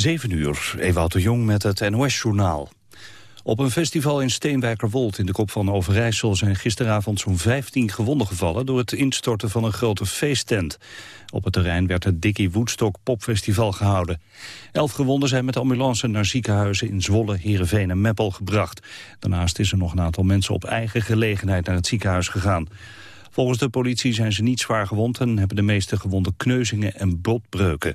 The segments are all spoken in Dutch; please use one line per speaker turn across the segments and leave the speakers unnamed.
7 uur, Ewout de Jong met het NOS-journaal. Op een festival in Steenwijkerwold in de kop van Overijssel... zijn gisteravond zo'n 15 gewonden gevallen... door het instorten van een grote feesttent. Op het terrein werd het Dickie Woodstock Popfestival gehouden. Elf gewonden zijn met ambulance naar ziekenhuizen in Zwolle, Heerenveen en Meppel gebracht. Daarnaast is er nog een aantal mensen op eigen gelegenheid naar het ziekenhuis gegaan. Volgens de politie zijn ze niet zwaar gewond en hebben de meeste gewonden kneuzingen en botbreuken.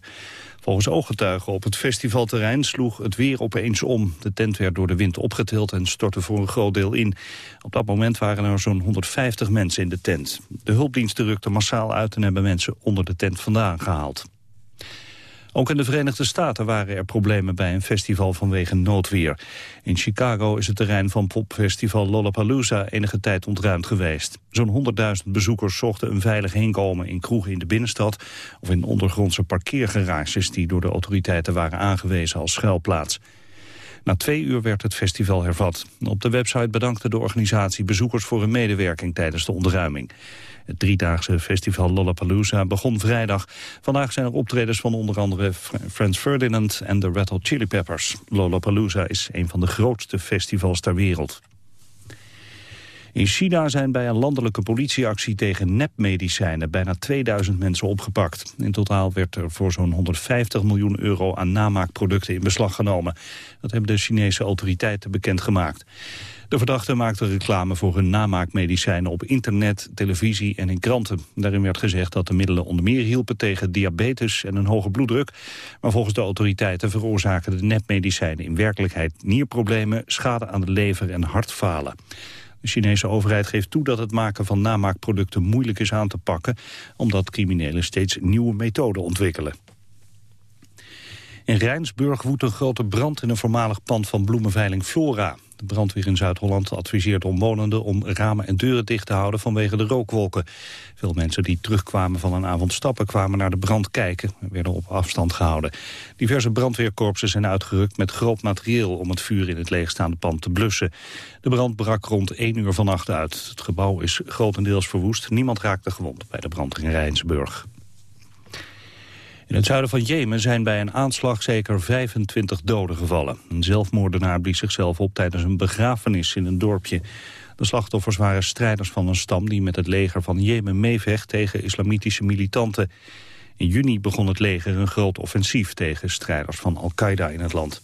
Volgens ooggetuigen op het festivalterrein sloeg het weer opeens om. De tent werd door de wind opgetild en stortte voor een groot deel in. Op dat moment waren er zo'n 150 mensen in de tent. De hulpdiensten rukten massaal uit en hebben mensen onder de tent vandaan gehaald. Ook in de Verenigde Staten waren er problemen bij een festival vanwege noodweer. In Chicago is het terrein van popfestival Lollapalooza enige tijd ontruimd geweest. Zo'n 100.000 bezoekers zochten een veilig heenkomen in kroegen in de binnenstad... of in ondergrondse parkeergarages die door de autoriteiten waren aangewezen als schuilplaats. Na twee uur werd het festival hervat. Op de website bedankte de organisatie bezoekers voor hun medewerking tijdens de ontruiming. Het driedaagse festival Lollapalooza begon vrijdag. Vandaag zijn er optredens van onder andere Franz Ferdinand en de Red Chili Peppers. Lollapalooza is een van de grootste festivals ter wereld. In China zijn bij een landelijke politieactie tegen nepmedicijnen bijna 2000 mensen opgepakt. In totaal werd er voor zo'n 150 miljoen euro aan namaakproducten in beslag genomen. Dat hebben de Chinese autoriteiten bekendgemaakt. De verdachten maakten reclame voor hun namaakmedicijnen op internet, televisie en in kranten. Daarin werd gezegd dat de middelen onder meer hielpen tegen diabetes en een hoge bloeddruk. Maar volgens de autoriteiten veroorzaken de nepmedicijnen in werkelijkheid nierproblemen, schade aan de lever en hartfalen. De Chinese overheid geeft toe dat het maken van namaakproducten moeilijk is aan te pakken, omdat criminelen steeds nieuwe methoden ontwikkelen. In Rijnsburg woedt een grote brand in een voormalig pand van bloemenveiling Flora. De brandweer in Zuid-Holland adviseert omwonenden om ramen en deuren dicht te houden vanwege de rookwolken. Veel mensen die terugkwamen van een avond stappen kwamen naar de brand kijken en werden op afstand gehouden. Diverse brandweerkorpsen zijn uitgerukt met groot materieel om het vuur in het leegstaande pand te blussen. De brand brak rond 1 uur vannacht uit. Het gebouw is grotendeels verwoest. Niemand raakte gewond bij de brand in Rijnsburg. In het zuiden van Jemen zijn bij een aanslag zeker 25 doden gevallen. Een zelfmoordenaar blies zichzelf op tijdens een begrafenis in een dorpje. De slachtoffers waren strijders van een stam die met het leger van Jemen meevecht tegen islamitische militanten. In juni begon het leger een groot offensief tegen strijders van Al-Qaeda in het land.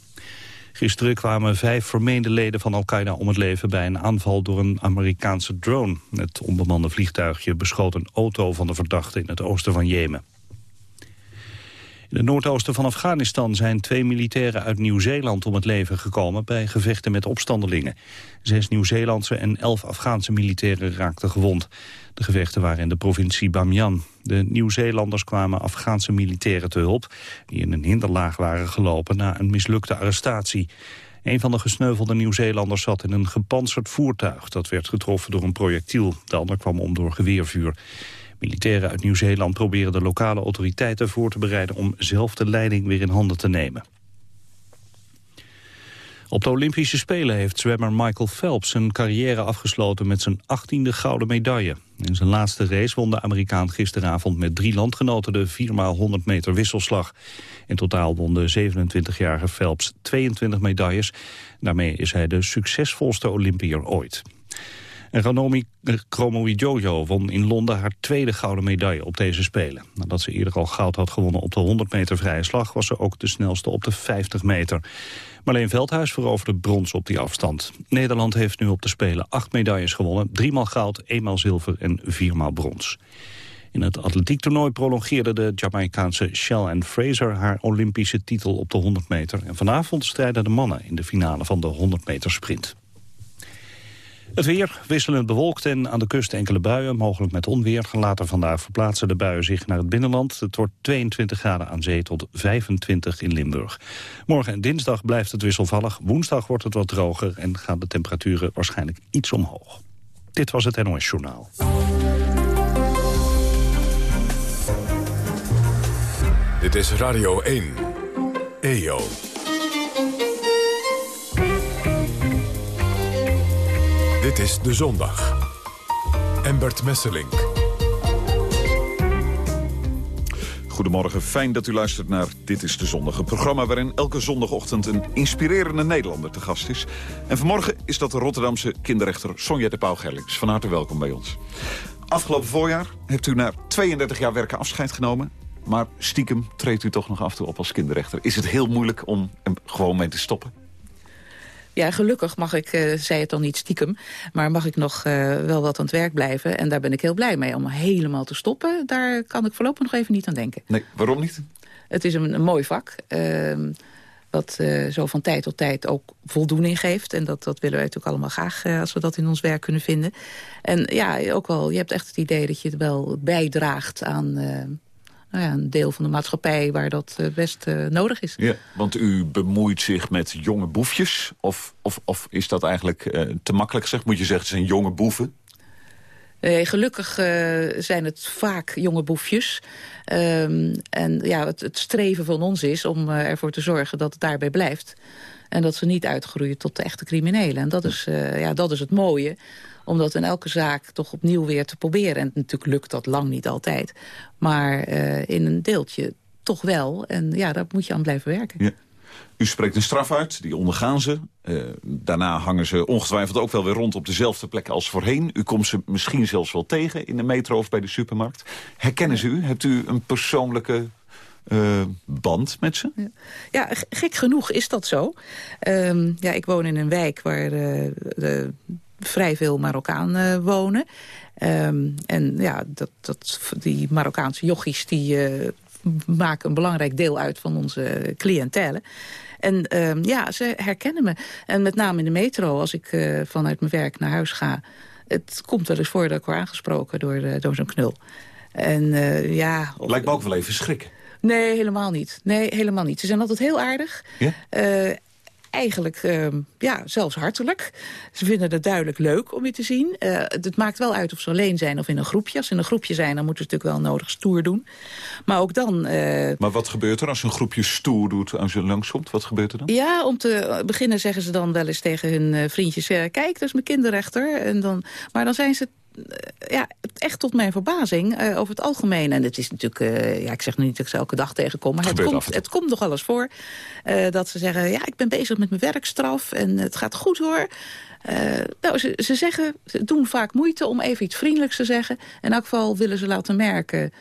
Gisteren kwamen vijf vermeende leden van Al-Qaeda om het leven bij een aanval door een Amerikaanse drone. Het onbemande vliegtuigje beschoot een auto van de verdachte in het oosten van Jemen. In het noordoosten van Afghanistan zijn twee militairen uit Nieuw-Zeeland om het leven gekomen bij gevechten met opstandelingen. Zes Nieuw-Zeelandse en elf Afghaanse militairen raakten gewond. De gevechten waren in de provincie Bamiyan. De Nieuw-Zeelanders kwamen Afghaanse militairen te hulp... die in een hinderlaag waren gelopen na een mislukte arrestatie. Een van de gesneuvelde Nieuw-Zeelanders zat in een gepantserd voertuig. Dat werd getroffen door een projectiel. De ander kwam om door geweervuur. Militairen uit Nieuw-Zeeland proberen de lokale autoriteiten voor te bereiden om zelf de leiding weer in handen te nemen. Op de Olympische Spelen heeft zwemmer Michael Phelps zijn carrière afgesloten met zijn 18e gouden medaille. In zijn laatste race won de Amerikaan gisteravond met drie landgenoten de 4x100 meter wisselslag. In totaal won de 27-jarige Phelps 22 medailles. Daarmee is hij de succesvolste Olympier ooit. En Ranomi Kromowidjojo won in Londen haar tweede gouden medaille op deze Spelen. Nadat ze eerder al goud had gewonnen op de 100 meter vrije slag... was ze ook de snelste op de 50 meter. Marleen Veldhuis veroverde brons op die afstand. Nederland heeft nu op de Spelen acht medailles gewonnen. Driemaal goud, eenmaal zilver en viermaal brons. In het atletiektoernooi prolongeerde de Jamaicaanse Shell and Fraser haar Olympische titel op de 100 meter. En vanavond strijden de mannen in de finale van de 100 meter sprint. Het weer wisselend bewolkt en aan de kust enkele buien, mogelijk met onweer. Later vandaag verplaatsen de buien zich naar het binnenland. Het wordt 22 graden aan zee tot 25 in Limburg. Morgen en dinsdag blijft het wisselvallig. Woensdag wordt het wat droger en gaan de temperaturen waarschijnlijk iets omhoog. Dit was het NOS Journaal.
Dit is Radio 1. EO. Dit is De Zondag. Embert Messelink.
Goedemorgen, fijn dat u luistert naar Dit is de Zondag. Een programma waarin elke zondagochtend een inspirerende Nederlander te gast is. En vanmorgen is dat de Rotterdamse kinderrechter Sonja de Pauw-Gerlings. Van harte welkom bij ons. Afgelopen voorjaar hebt u na 32 jaar werken afscheid genomen. Maar stiekem treedt u toch nog af en toe op als kinderrechter. Is het heel moeilijk om er gewoon mee te stoppen?
Ja, gelukkig mag ik, uh, zei het dan niet stiekem... maar mag ik nog uh, wel wat aan het werk blijven. En daar ben ik heel blij mee. Om helemaal te stoppen, daar kan ik voorlopig nog even niet aan denken.
Nee, waarom niet?
Het is een, een mooi vak... Uh, wat uh, zo van tijd tot tijd ook voldoening geeft. En dat, dat willen wij natuurlijk allemaal graag uh, als we dat in ons werk kunnen vinden. En ja, ook wel, je hebt echt het idee dat je het wel bijdraagt aan... Uh, nou ja, een deel van de maatschappij waar dat best nodig is.
Ja, want u bemoeit zich met jonge boefjes? Of, of, of is dat eigenlijk te makkelijk gezegd? Moet je zeggen, het zijn jonge boeven?
Nee, gelukkig uh, zijn het vaak jonge boefjes. Um, en ja, het, het, streven van ons is om uh, ervoor te zorgen dat het daarbij blijft. En dat ze niet uitgroeien tot de echte criminelen. En dat is, uh, ja, dat is het mooie. Om dat in elke zaak toch opnieuw weer te proberen. En natuurlijk lukt dat lang niet altijd. Maar in een deeltje toch wel. En ja, daar moet je aan blijven werken.
Ja. U spreekt een straf uit, die ondergaan ze. Uh, daarna hangen ze ongetwijfeld ook wel weer rond op dezelfde plek als voorheen. U komt ze misschien zelfs wel tegen in de metro of bij de supermarkt. Herkennen ze u? Hebt u een persoonlijke uh, band met ze?
Ja. ja, gek genoeg is dat zo. Um, ja, ik woon in een wijk waar uh, de vrij veel Marokkaan wonen. Um, en ja, dat, dat, die Marokkaanse jochies die maken een belangrijk deel uit van onze cliëntele. En uh, ja, ze herkennen me. En met name in de metro, als ik uh, vanuit mijn werk naar huis ga... het komt wel eens voor dat ik word aangesproken door, uh, door zo'n knul. En ja...
Of, Lijkt me ook wel even schrik.
Nee, helemaal niet. Nee, helemaal niet. Ze zijn altijd heel aardig.
Ja?
Eigenlijk uh, ja, zelfs hartelijk. Ze vinden het duidelijk leuk om je te zien. Uh, het maakt wel uit of ze alleen zijn of in een groepje. Als ze in een groepje zijn, dan moeten ze natuurlijk wel nodig stoer doen. Maar ook dan... Uh,
maar wat gebeurt er als een groepje stoer doet als je langskomt? Wat gebeurt er dan?
Ja, om te beginnen zeggen ze dan wel eens tegen hun vriendjes... kijk, dat is mijn kinderrechter. En dan, maar dan zijn ze ja, echt tot mijn verbazing uh, over het algemeen. En het is natuurlijk, uh, ja, ik zeg nu niet dat ik ze elke dag tegenkom... maar het, het komt, het komt eens voor uh, dat ze zeggen... ja, ik ben bezig met mijn werkstraf en het gaat goed hoor. nou, ze, ze, zeggen, ze doen vaak moeite om even iets vriendelijks te zeggen. In elk geval willen ze laten merken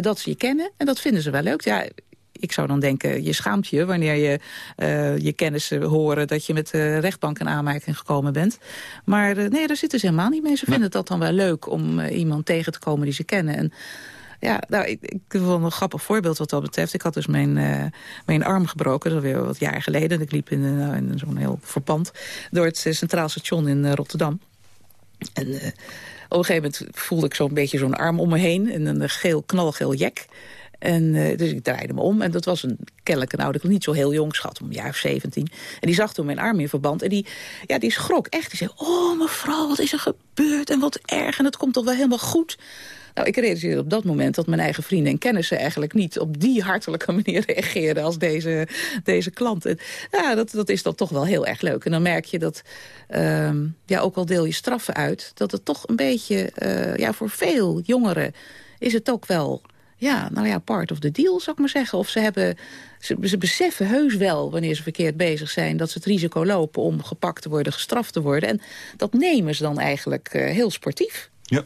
dat ze je kennen. En dat vinden ze wel leuk. Ja, ik zou dan denken, je schaamt je wanneer je uh, je kennissen horen... dat je met de rechtbank in aanmerking gekomen bent. Maar uh, nee, daar zitten ze helemaal niet mee. Ze vinden het dat dan wel leuk om uh, iemand tegen te komen die ze kennen. En ja, nou, ik, ik wil een grappig voorbeeld wat dat betreft. Ik had dus mijn, uh, mijn arm gebroken, dat is alweer wat jaar geleden. Ik liep in, uh, in zo'n heel verband door het Centraal Station in Rotterdam. En op een gegeven moment voelde ik zo'n beetje zo'n arm om me heen... en een geel, knalgeel jek. En, uh, dus ik draaide me om. En dat was een kennelijk een oude, niet zo heel jong, schat, om jaar of 17. En die zag toen mijn arm in verband. En die, ja, die schrok echt. Die zei, oh mevrouw, wat is er gebeurd? En wat erg, en het komt toch wel helemaal goed? Nou, ik realiseerde op dat moment dat mijn eigen vrienden en kennissen... eigenlijk niet op die hartelijke manier reageerden als deze, deze klant. Ja, dat, dat is dan toch wel heel erg leuk. En dan merk je dat, uh, ja, ook al deel je straffen uit... dat het toch een beetje, uh, ja, voor veel jongeren is het ook wel ja, nou ja, part of the deal, zou ik maar zeggen. Of ze, hebben, ze, ze, beseffen heus wel, wanneer ze verkeerd bezig zijn... dat ze het risico lopen om gepakt te worden, gestraft te worden. En dat nemen ze dan eigenlijk uh, heel sportief.
Ja,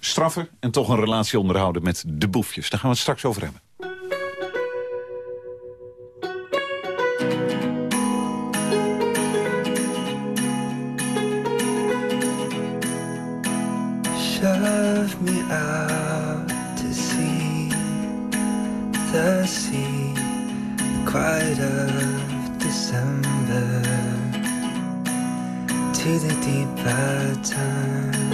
straffen en toch een relatie onderhouden met de boefjes. Daar gaan we het straks over hebben.
Shove me out the sea, quiet of December, to the time. From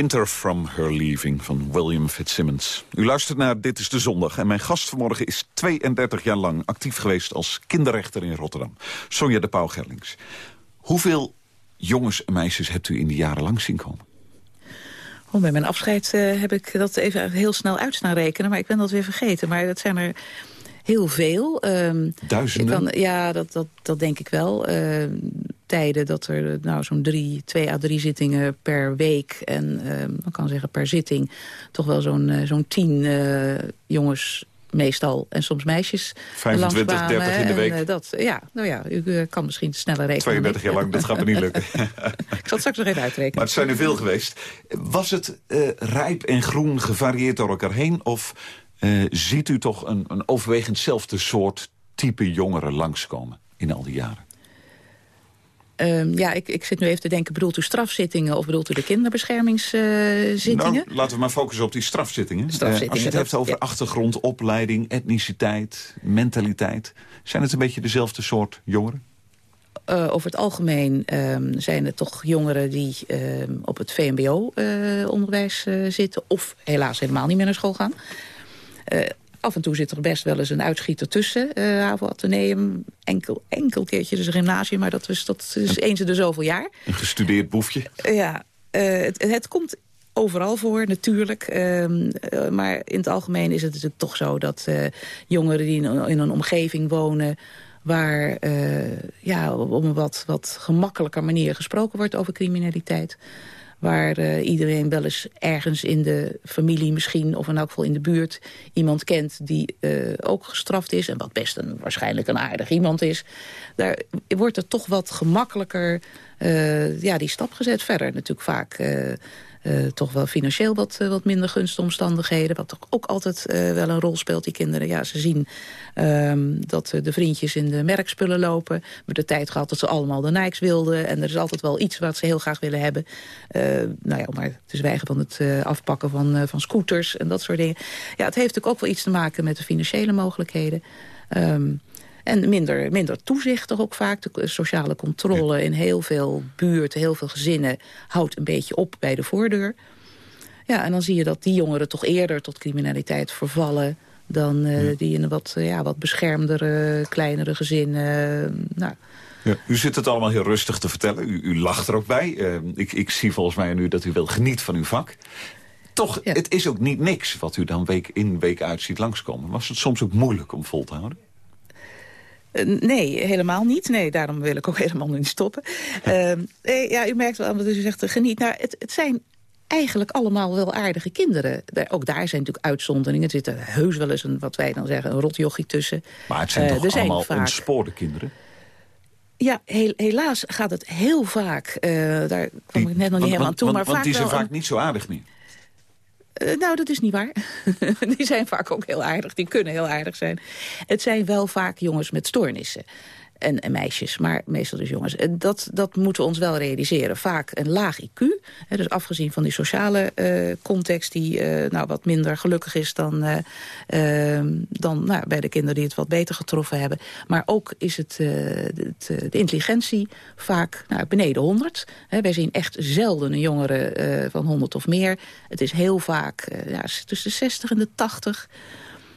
Winter from Her Leaving
van William Fitzsimmons. U luistert naar Dit is de Zondag en mijn gast vanmorgen is 32 jaar lang actief geweest als kinderrechter in Rotterdam. Sonja de Pauw Gerlings. Hoeveel jongens en meisjes hebt u in die jaren lang zien komen?
Oh, bij mijn afscheid eh, heb ik dat even heel snel uit staan rekenen. Maar ik ben dat weer vergeten. Maar dat zijn er heel veel. Ehm,
Duizenden?
kan, ja, dat, dat, dat denk ik wel. Ehm, tijden dat er nou, zo'n drie, twee à drie zittingen per week... en ehm ik kan zeggen per zitting toch wel zo'n eh, zo'n tien eh, jongens meestal en soms meisjes
25,
langskwamen.
30 in de week.
En, eh, dat, ja, nou ja, u eh, kan misschien sneller rekenen.
32 jaar lang, dat gaat me niet lukken.
Ik zal het straks nog even uitrekenen.
Maar het zijn er veel geweest. Was het eh, rijp en groen gevarieerd door elkaar heen? Of eh, ziet u toch een, een overwegend zelfde soort type jongeren langskomen in al die jaren?
Ehm, ja, ik, ik zit nu even te denken, bedoelt u strafzittingen... of bedoelt u de kinderbeschermingszittingen?
Nou, laten we maar focussen op die strafzittingen. Eh, als je het
dat-
hebt over
ja.
achtergrond, opleiding, etniciteit, mentaliteit... zijn het een beetje dezelfde soort jongeren?
Eh, over het algemeen ehm, zijn het toch jongeren die ehm, op het VMBO-onderwijs eh, zitten... of helaas helemaal niet meer naar school gaan. Eh, af en toe zit er best wel eens een uitschieter tussen. eh HAVO Atheneum, enkel, enkel keertje dus een gymnasium... maar dat is, dat is eens in de zoveel jaar.
Een gestudeerd boefje?
Ja, eh, het, het komt overal voor, natuurlijk. Ehm, eh, maar in het algemeen is het natuurlijk toch zo... dat eh, jongeren die in, een- in een omgeving wonen... waar eh, ja, op een wat, wat gemakkelijker manier gesproken wordt over criminaliteit... waar eh, iedereen wel eens ergens in de familie misschien... of in elk geval in de buurt iemand kent die eh, ook gestraft is... en wat best een, waarschijnlijk een aardig iemand is... daar wordt er toch wat gemakkelijker eh, ja, die stap gezet. Verder natuurlijk vaak... eh, toch wel financieel wat, eh, wat minder gunstige omstandigheden. Wat toch ook altijd eh, wel een rol speelt, die kinderen. Ja, ze zien ehm, dat de vriendjes in de merkspullen lopen. We de tijd gehad dat ze allemaal de Nikes wilden. En er is altijd wel iets wat ze heel graag willen hebben. Nou ja, maar te zwijgen van het afpakken van, van scooters en dat soort dingen. Ja, het heeft natuurlijk ook wel iets te maken met de financiële mogelijkheden. Ehm, en minder, minder toezicht toch ook vaak. De sociale controle in heel veel buurten, heel veel gezinnen... houdt een beetje op bij de voordeur. Ja, en dan zie je dat die jongeren toch eerder tot criminaliteit vervallen... dan eh, die in een wat, ja, wat beschermdere, kleinere gezinnen. nou,
Ja. U zit het allemaal heel rustig te vertellen. U, u lacht er ook bij. Eh, ik, ik zie volgens mij nu dat u wel geniet van uw vak. Toch,
Ja.
het is ook niet niks wat u dan week in, week uit ziet langskomen. Was het soms ook moeilijk om vol te houden?
Eh, Nee, helemaal niet. Nee, daarom wil ik ook helemaal niet stoppen. Ehm, nee, ja, u merkt wel aan wat u zegt, eh, geniet. Nou, het, het zijn eigenlijk allemaal wel aardige kinderen. Daar- ook daar zijn natuurlijk uitzonderingen. Er zit er heus wel eens een, wat wij dan zeggen, een rotjochie tussen.
Maar het zijn
Eh,
toch
zijn
allemaal
vaak-
ontspoorde kinderen?
Ja, heel- helaas gaat het heel vaak, daar kwam ik net nog niet
Want-
helemaal aan
want-
toe,
want-
maar
want
vaak
die zijn vaak
een-
niet zo aardig meer.
Eh, nou, dat is niet waar. die zijn vaak ook heel aardig. Die kunnen heel aardig zijn. Het zijn wel vaak jongens met stoornissen. En, en meisjes, maar meestal dus jongens. En dat, dat moeten we ons wel realiseren. Vaak een laag IQ. Hè, dus afgezien van die sociale eh, context... die eh, nou, wat minder gelukkig is dan, eh, ehm, dan nou, bij de kinderen die het wat beter getroffen hebben. Maar ook is het, eh, het, eh, de intelligentie vaak nou, beneden 100. Hè, wij zien echt zelden een jongere eh, van 100 of meer. Het is heel vaak eh, ja, tussen de 60 en de 80...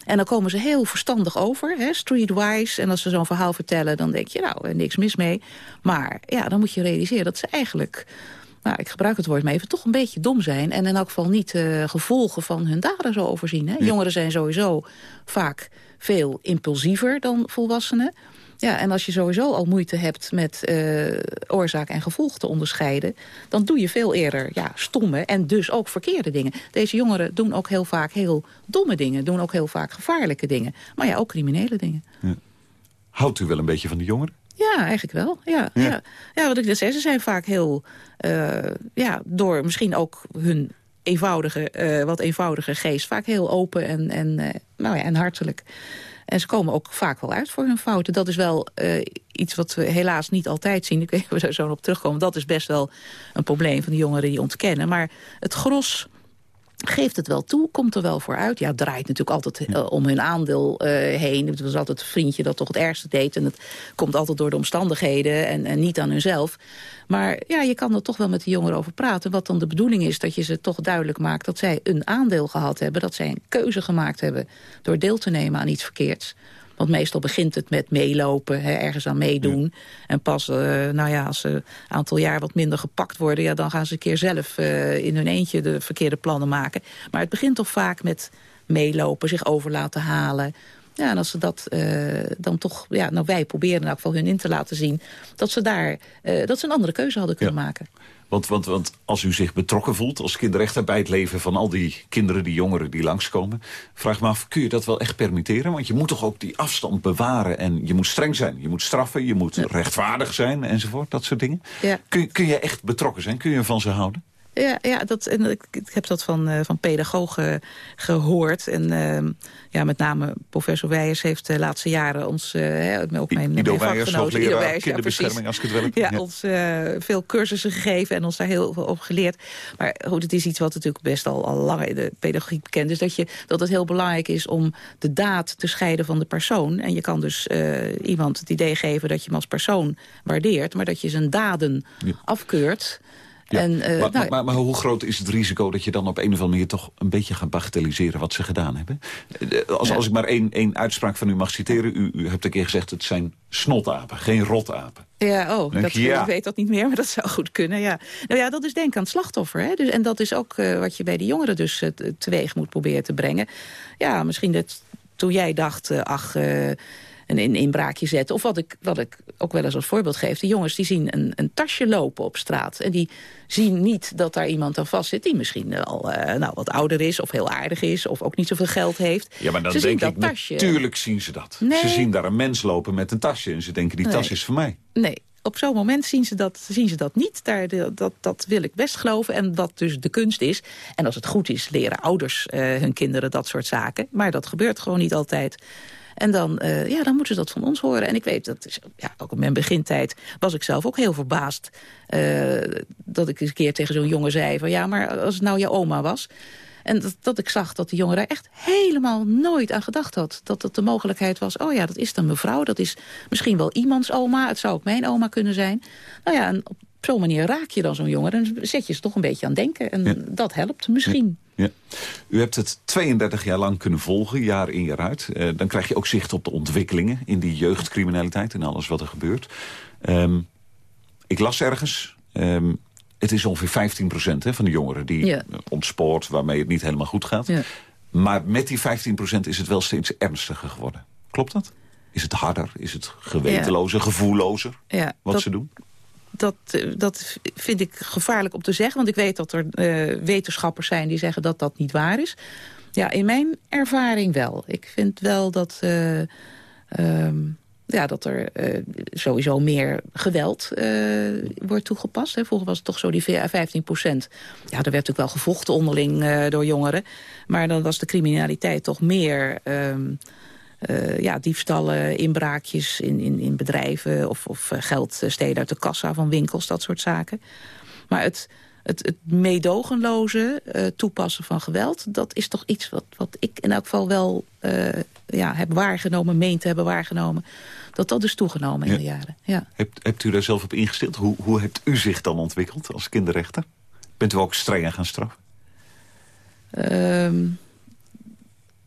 En dan komen ze heel verstandig over, hè, streetwise. En als ze zo'n verhaal vertellen, dan denk je, nou, er niks mis mee. Maar ja, dan moet je realiseren dat ze eigenlijk... Nou, ik gebruik het woord maar even, toch een beetje dom zijn. En in elk geval niet uh, gevolgen van hun daden zo overzien. Hè. Jongeren zijn sowieso vaak veel impulsiever dan volwassenen. Ja, en als je sowieso al moeite hebt met uh, oorzaak en gevolg te onderscheiden... dan doe je veel eerder ja, stomme en dus ook verkeerde dingen. Deze jongeren doen ook heel vaak heel domme dingen. Doen ook heel vaak gevaarlijke dingen. Maar ja, ook criminele dingen.
Ja. Houdt u wel een beetje van de jongeren?
Ja, eigenlijk wel. Ja, ja. ja. ja wat ik net zei, ze zijn vaak heel... Uh, ja, door misschien ook hun eenvoudige, uh, wat eenvoudige geest... vaak heel open en, en, nou ja, en hartelijk. En ze komen ook vaak wel uit voor hun fouten. Dat is wel uh, iets wat we helaas niet altijd zien. Ik weet we zo op terugkomen. Dat is best wel een probleem van de jongeren die ontkennen. Maar het gros geeft het wel toe, komt er wel voor uit. Ja, het draait natuurlijk altijd uh, om hun aandeel uh, heen. Het was altijd een vriendje dat toch het ergste deed. En het komt altijd door de omstandigheden en, en niet aan hunzelf. Maar ja, je kan er toch wel met de jongeren over praten. Wat dan de bedoeling is, dat je ze toch duidelijk maakt... dat zij een aandeel gehad hebben, dat zij een keuze gemaakt hebben... door deel te nemen aan iets verkeerds. Want meestal begint het met meelopen, hè, ergens aan meedoen. Ja. En pas, uh, nou ja, als ze een aantal jaar wat minder gepakt worden... Ja, dan gaan ze een keer zelf uh, in hun eentje de verkeerde plannen maken. Maar het begint toch vaak met meelopen, zich over laten halen... Ja, en als ze dat uh, dan toch... Ja, nou, wij proberen in elk geval hun in te laten zien... dat ze daar uh, dat ze een andere keuze hadden kunnen ja. maken.
Want, want, want als u zich betrokken voelt als kinderrechter bij het leven van al die kinderen, die jongeren die langskomen, vraag me af, kun je dat wel echt permitteren? Want je moet toch ook die afstand bewaren en je moet streng zijn. Je moet straffen, je moet ja. rechtvaardig zijn enzovoort, dat soort dingen.
Ja.
Kun, kun je echt betrokken zijn? Kun je van ze houden?
Ja, ja dat, en ik, ik heb dat van, uh, van pedagogen gehoord. En uh, ja, met name professor Weijers heeft de laatste jaren ons... Uh, ook mijn,
Ido
mijn
Weijers,
vakgenoten,
Ido Weijers, kinderbescherming, ja, als ik het wel heb.
Ja, ja. ons veel cursussen gegeven en ons daar heel veel op geleerd. Maar goed, het is iets wat natuurlijk best al, al lang in de pedagogiek bekend is. Dat, je, dat het heel belangrijk is om de daad te scheiden van de persoon. En je kan dus iemand het idee geven dat je hem als persoon waardeert... maar dat je zijn daden afkeurt...
Ja,
en,
uh, maar, nou, maar, maar, hoe groot is het risico dat je dan op een of andere manier... toch een beetje gaat bagatelliseren wat ze gedaan hebben? Als, ja. als ik maar één, één uitspraak van u mag citeren. U, u hebt een keer gezegd, het zijn snotapen, geen rotapen.
Ja, oh, dat,
ja.
ik weet dat niet meer, maar dat zou goed kunnen. Ja. Nou ja, dat is denk aan het slachtoffer. Hè? Dus, en dat is ook uh, wat je bij de jongeren dus uh, teweeg moet proberen te brengen. Ja, misschien dat toen jij dacht, ach een inbraakje zetten. Of wat ik, wat ik ook wel eens als voorbeeld geef. De jongens die zien een, een tasje lopen op straat. En die zien niet dat daar iemand aan vast zit... die misschien al uh, nou, wat ouder is of heel aardig is... of ook niet zoveel geld heeft.
Ja, maar dan
ze
denk ik,
dat tasje.
natuurlijk zien ze dat.
Nee.
Ze zien daar een mens lopen met een tasje... en ze denken, die
Nee.
tas is voor mij.
Nee, op zo'n moment zien ze dat, zien ze dat niet. Daar, dat, dat wil ik best geloven. En wat dus de kunst is. En als het goed is, leren ouders eh, hun kinderen dat soort zaken. Maar dat gebeurt gewoon niet altijd. En dan, eh, ja, dan moeten ze dat van ons horen. En ik weet, dat is, ja, ook in mijn begintijd was ik zelf ook heel verbaasd... eh, dat ik eens een keer tegen zo'n jongen zei van... ja, maar als het nou jouw oma was... En dat, dat ik zag dat die jongen daar echt helemaal nooit aan gedacht had. Dat het de mogelijkheid was, oh ja, dat is dan mevrouw. Dat is misschien wel iemands oma. Het zou ook mijn oma kunnen zijn. Nou ja, en op zo'n manier raak je dan zo'n jongen. En zet je ze toch een beetje aan denken. En
Ja.
dat helpt misschien.
Ja. U hebt het 32 jaar lang kunnen volgen, jaar in jaar uit. Eh, dan krijg je ook zicht op de ontwikkelingen in die jeugdcriminaliteit en alles wat er gebeurt. Ehm, ik las ergens, ehm, het is ongeveer 15% hè, van de jongeren die
Ja.
eh, ontspoort, waarmee het niet helemaal goed gaat.
Ja.
Maar met die 15% is het wel steeds ernstiger geworden. Klopt dat? Is het harder? Is het gewetenlozer, gevoellozer wat
dat,
ze doen?
Dat, eh, dat vind ik gevaarlijk om te zeggen. Want ik weet dat er eh, wetenschappers zijn die zeggen dat dat niet waar is. Ja, in mijn ervaring wel. Ik vind wel dat... eh, ehm, ja, dat er sowieso meer geweld wordt toegepast. Hè. Vroeger was het toch zo die 15 procent. Ja, er werd natuurlijk wel gevochten onderling door jongeren. Maar dan was de criminaliteit toch meer... ehm, eh, ja, diefstallen, inbraakjes in, in, in bedrijven... of, of eh, geld eh, stelen uit de kassa van winkels, dat soort zaken. Maar het, het, het meedogenloze toepassen van geweld... dat is toch iets wat, wat ik in elk geval wel ja, heb waargenomen... meen te hebben waargenomen, dat dat is toegenomen in de jaren. Ja.
Hebt, hebt u daar zelf op ingesteld? Hoe, hoe hebt u zich dan ontwikkeld als kinderrechter? Bent u ook strenger gaan straffen?
Ehm,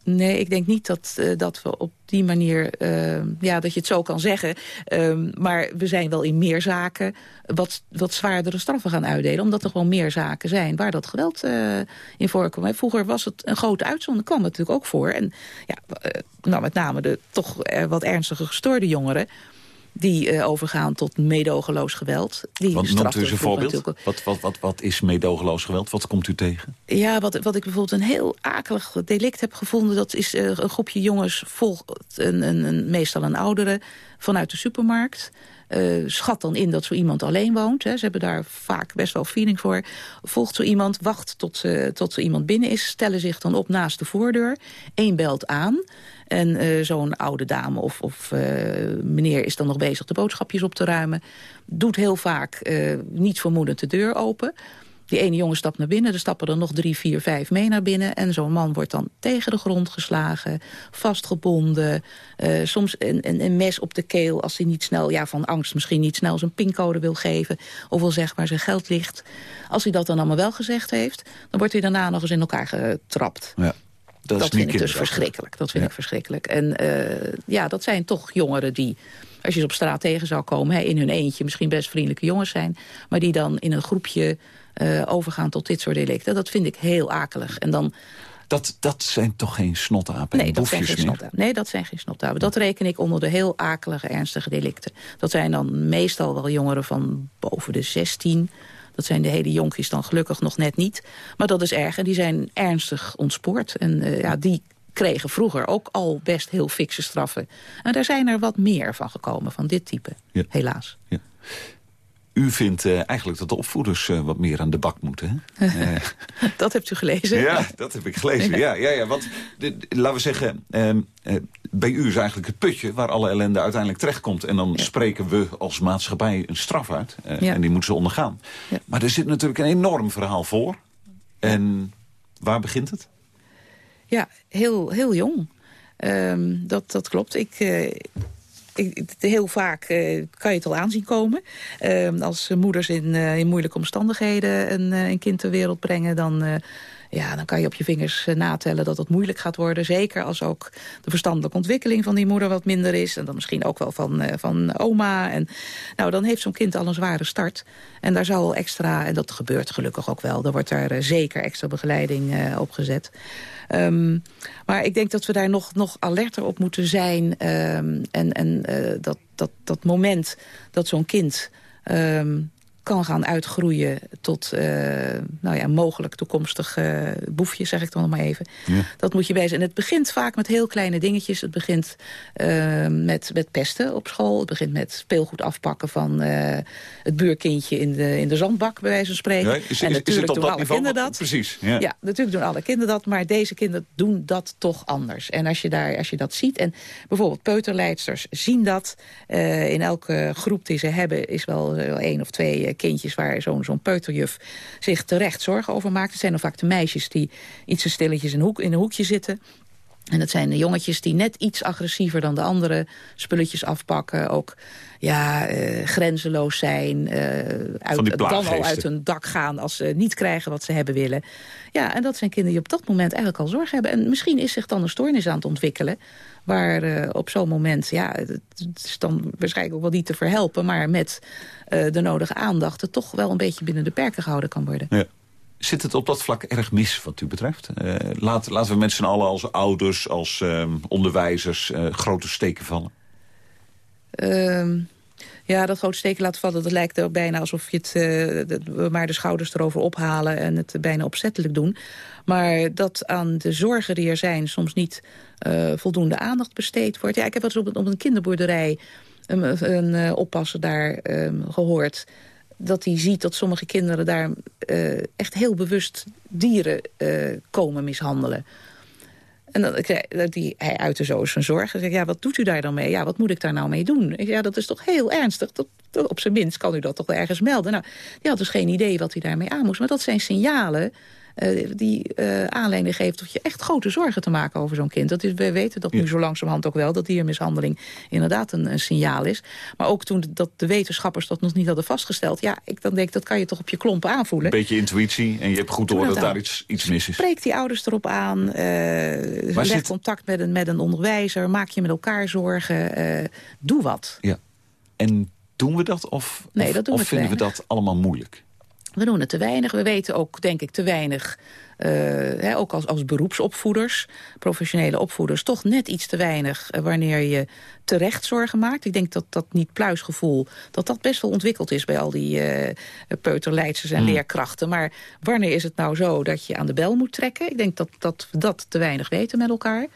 nee, ik denk niet dat, eh, dat we op die manier... ehm, ja, dat je het zo kan zeggen. Ehm, maar we zijn wel in meer zaken wat, wat zwaardere straffen gaan uitdelen. Omdat er gewoon meer zaken zijn waar dat geweld eh, in voorkomt. Vroeger was het een grote uitzondering, kwam het natuurlijk ook voor. En ja, eh, nou, met name de toch eh, wat ernstige gestoorde jongeren... die eh, overgaan tot meedogenloos geweld. Die
Want noemt
straften
u eens een voorbeeld. Wat, wat, wat, wat is meedogenloos geweld? Wat komt u tegen?
ja, wat, wat ik bijvoorbeeld een heel akelig delict heb gevonden... dat is eh, een groepje jongens volgt een, een, een, meestal een oudere vanuit de supermarkt... Eh, schat dan in dat zo iemand alleen woont. Hè. Ze hebben daar vaak best wel feeling voor. Volgt zo iemand, wacht tot, ze, tot zo iemand binnen is... stellen zich dan op naast de voordeur. Eén belt aan. En eh, zo'n oude dame of, of eh, meneer is dan nog bezig de boodschapjes op te ruimen. Doet heel vaak eh, niet vermoedend de deur open... Die ene jongen stapt naar binnen, er stappen er nog drie, vier, vijf mee naar binnen. En zo'n man wordt dan tegen de grond geslagen, vastgebonden. soms een, een, een mes op de keel als hij niet snel, ja van angst misschien niet snel zijn pincode wil geven. Of wil zeggen waar zijn geld ligt. Als hij dat dan allemaal wel gezegd heeft, dan wordt hij daarna nog eens in elkaar getrapt.
Ja. Dat,
vind ik dus verschrikkelijk. Dat vind
Ja.
ik verschrikkelijk. En eh, ja, dat zijn toch jongeren die, als je ze op straat tegen zou komen... Hè, in hun eentje misschien best vriendelijke jongens zijn... maar die dan in een groepje eh, overgaan tot dit soort delicten. Dat vind ik heel akelig. En dan,
Dat, dat zijn toch geen snottapen
nee, dat zijn geen
meer?
snottapen. Nee, dat zijn geen snottapen. Dat reken ik onder de heel akelige, ernstige delicten. Dat zijn dan meestal wel jongeren van boven de 16... Dat zijn de hele jonkies dan gelukkig nog net niet. Maar dat is erg en die zijn ernstig ontspoord. En eh, ja, die kregen vroeger ook al best heel fikse straffen. En daar zijn er wat meer van gekomen, van dit type.
Ja.
Helaas.
U vindt eh, eigenlijk dat de opvoeders eh, wat meer aan de bak moeten, hè? Eh,
Dat hebt u gelezen.
Ja, dat heb ik gelezen. Ja, ja, ja, want de- de- laten we zeggen, ehm, eh, bij u is eigenlijk het putje waar alle ellende uiteindelijk terechtkomt. En dan spreken we als maatschappij een straf uit.
Ja.
En die moeten ze ondergaan.
Ja.
Maar er zit natuurlijk een enorm verhaal voor. En waar begint het?
Ja, heel, heel jong. Ehm, dat, dat klopt. Ik, ik, heel vaak eh, kan je het al aanzien komen. Ehm, als moeders in, eh, in moeilijke omstandigheden een, eh, een kind ter wereld brengen... dan, ja, dan kan je op je vingers natellen dat het moeilijk gaat worden. Zeker als ook de verstandelijke ontwikkeling van die moeder wat minder is. En dan misschien ook wel van, van oma. En, nou, dan heeft zo'n kind al een zware start. En daar zal extra, en dat gebeurt gelukkig ook wel... er wordt daar zeker extra begeleiding op gezet. Ehm, maar ik denk dat we daar nog, nog alerter op moeten zijn. ehm, en en eh, dat, dat, dat moment dat zo'n kind ehm, kan gaan uitgroeien tot eh, nou ja, mogelijk toekomstig eh, boefje, zeg ik dan nog maar even.
Ja.
Dat moet je zijn. En het begint vaak met heel kleine dingetjes. Het begint eh, met, met pesten op school. Het begint met speelgoed afpakken van het buurkindje in de, in de zandbak, bij wijze van spreken.
Ja, is- is-
en
is
natuurlijk
het op
doen
dat
alle
niveau?
kinderen dat.
Precies, ja.
ja, natuurlijk doen alle kinderen dat, maar deze kinderen doen dat toch anders. En als je, daar, als je dat ziet, en bijvoorbeeld peuterleidsters zien dat... in elke groep die ze hebben is wel eh, één of twee kindjes... waar zo'n zo'n peuterjuf zich terecht zorgen over maakt. Het zijn dan vaak de meisjes die iets te stilletjes in een, hoek, in een hoekje zitten... En dat zijn de jongetjes die net iets agressiever dan de andere spulletjes afpakken. Ook ja, eh, grenzeloos zijn. eh, uit,
die
dan al uit hun dak gaan als ze niet krijgen wat ze hebben willen. Ja, en dat zijn kinderen die op dat moment eigenlijk al zorg hebben. En misschien is zich dan een stoornis aan het ontwikkelen. Waar eh, op zo'n moment, ja, het is dan waarschijnlijk ook wel niet te verhelpen. Maar met eh, de nodige aandacht het toch wel een beetje binnen de perken gehouden kan worden.
Ja. Zit het op dat vlak erg mis wat u betreft? Eh, laat, laten we met z'n allen als ouders, als ehm, onderwijzers... grote steken vallen?
Ehm, Ja, dat grote steken laten vallen, dat lijkt er bijna alsof je het, we maar de schouders erover ophalen en het bijna opzettelijk doen. Maar dat aan de zorgen die er zijn soms niet eh, voldoende aandacht besteed wordt. Ja, ik heb wel eens op, een- kinderboerderij een, een eh, oppasser daar ehm, gehoord dat hij ziet dat sommige kinderen daar echt heel bewust dieren komen mishandelen. En dan, die, hij uitte zo zijn zorg. Hij zegt, ja, wat doet u daar dan mee? Ja, wat moet ik daar nou mee doen? Zeg, ja, dat is toch heel ernstig. Dat, op zijn minst kan u dat toch ergens melden. Nou, die had dus geen idee wat hij daarmee aan moest. Maar dat zijn signalen eh, die eh, aanleiding geven tot je echt grote zorgen te maken over zo'n kind. Dat is, we weten dat nu zo langzamerhand ook wel, dat diermishandeling inderdaad een, een signaal is. Maar ook toen dat de wetenschappers dat nog niet hadden vastgesteld, ja, ik dan denk dat kan je toch op je klompen
Een
aanvoelen.
beetje intuïtie en je hebt goed door dat daar iets, iets mis is.
Spreek die ouders erop aan. eh leg
zit-
contact met een, met een onderwijzer. Maak je met elkaar zorgen. doe wat.
Ja. En doen we dat of,
Nee,
of,
dat doen
of
we te
vinden we dat allemaal moeilijk?
We doen het te weinig. We weten ook, denk ik, te weinig... eh, hè, ook als, als beroepsopvoeders, professionele opvoeders... toch net iets te weinig eh, wanneer je terecht zorgen maakt. Ik denk dat dat niet-pluisgevoel... dat dat best wel ontwikkeld is bij al die peuterleidsters en leerkrachten. Maar wanneer is het nou zo dat je aan de bel moet trekken? Ik denk dat, dat we dat te weinig weten met elkaar.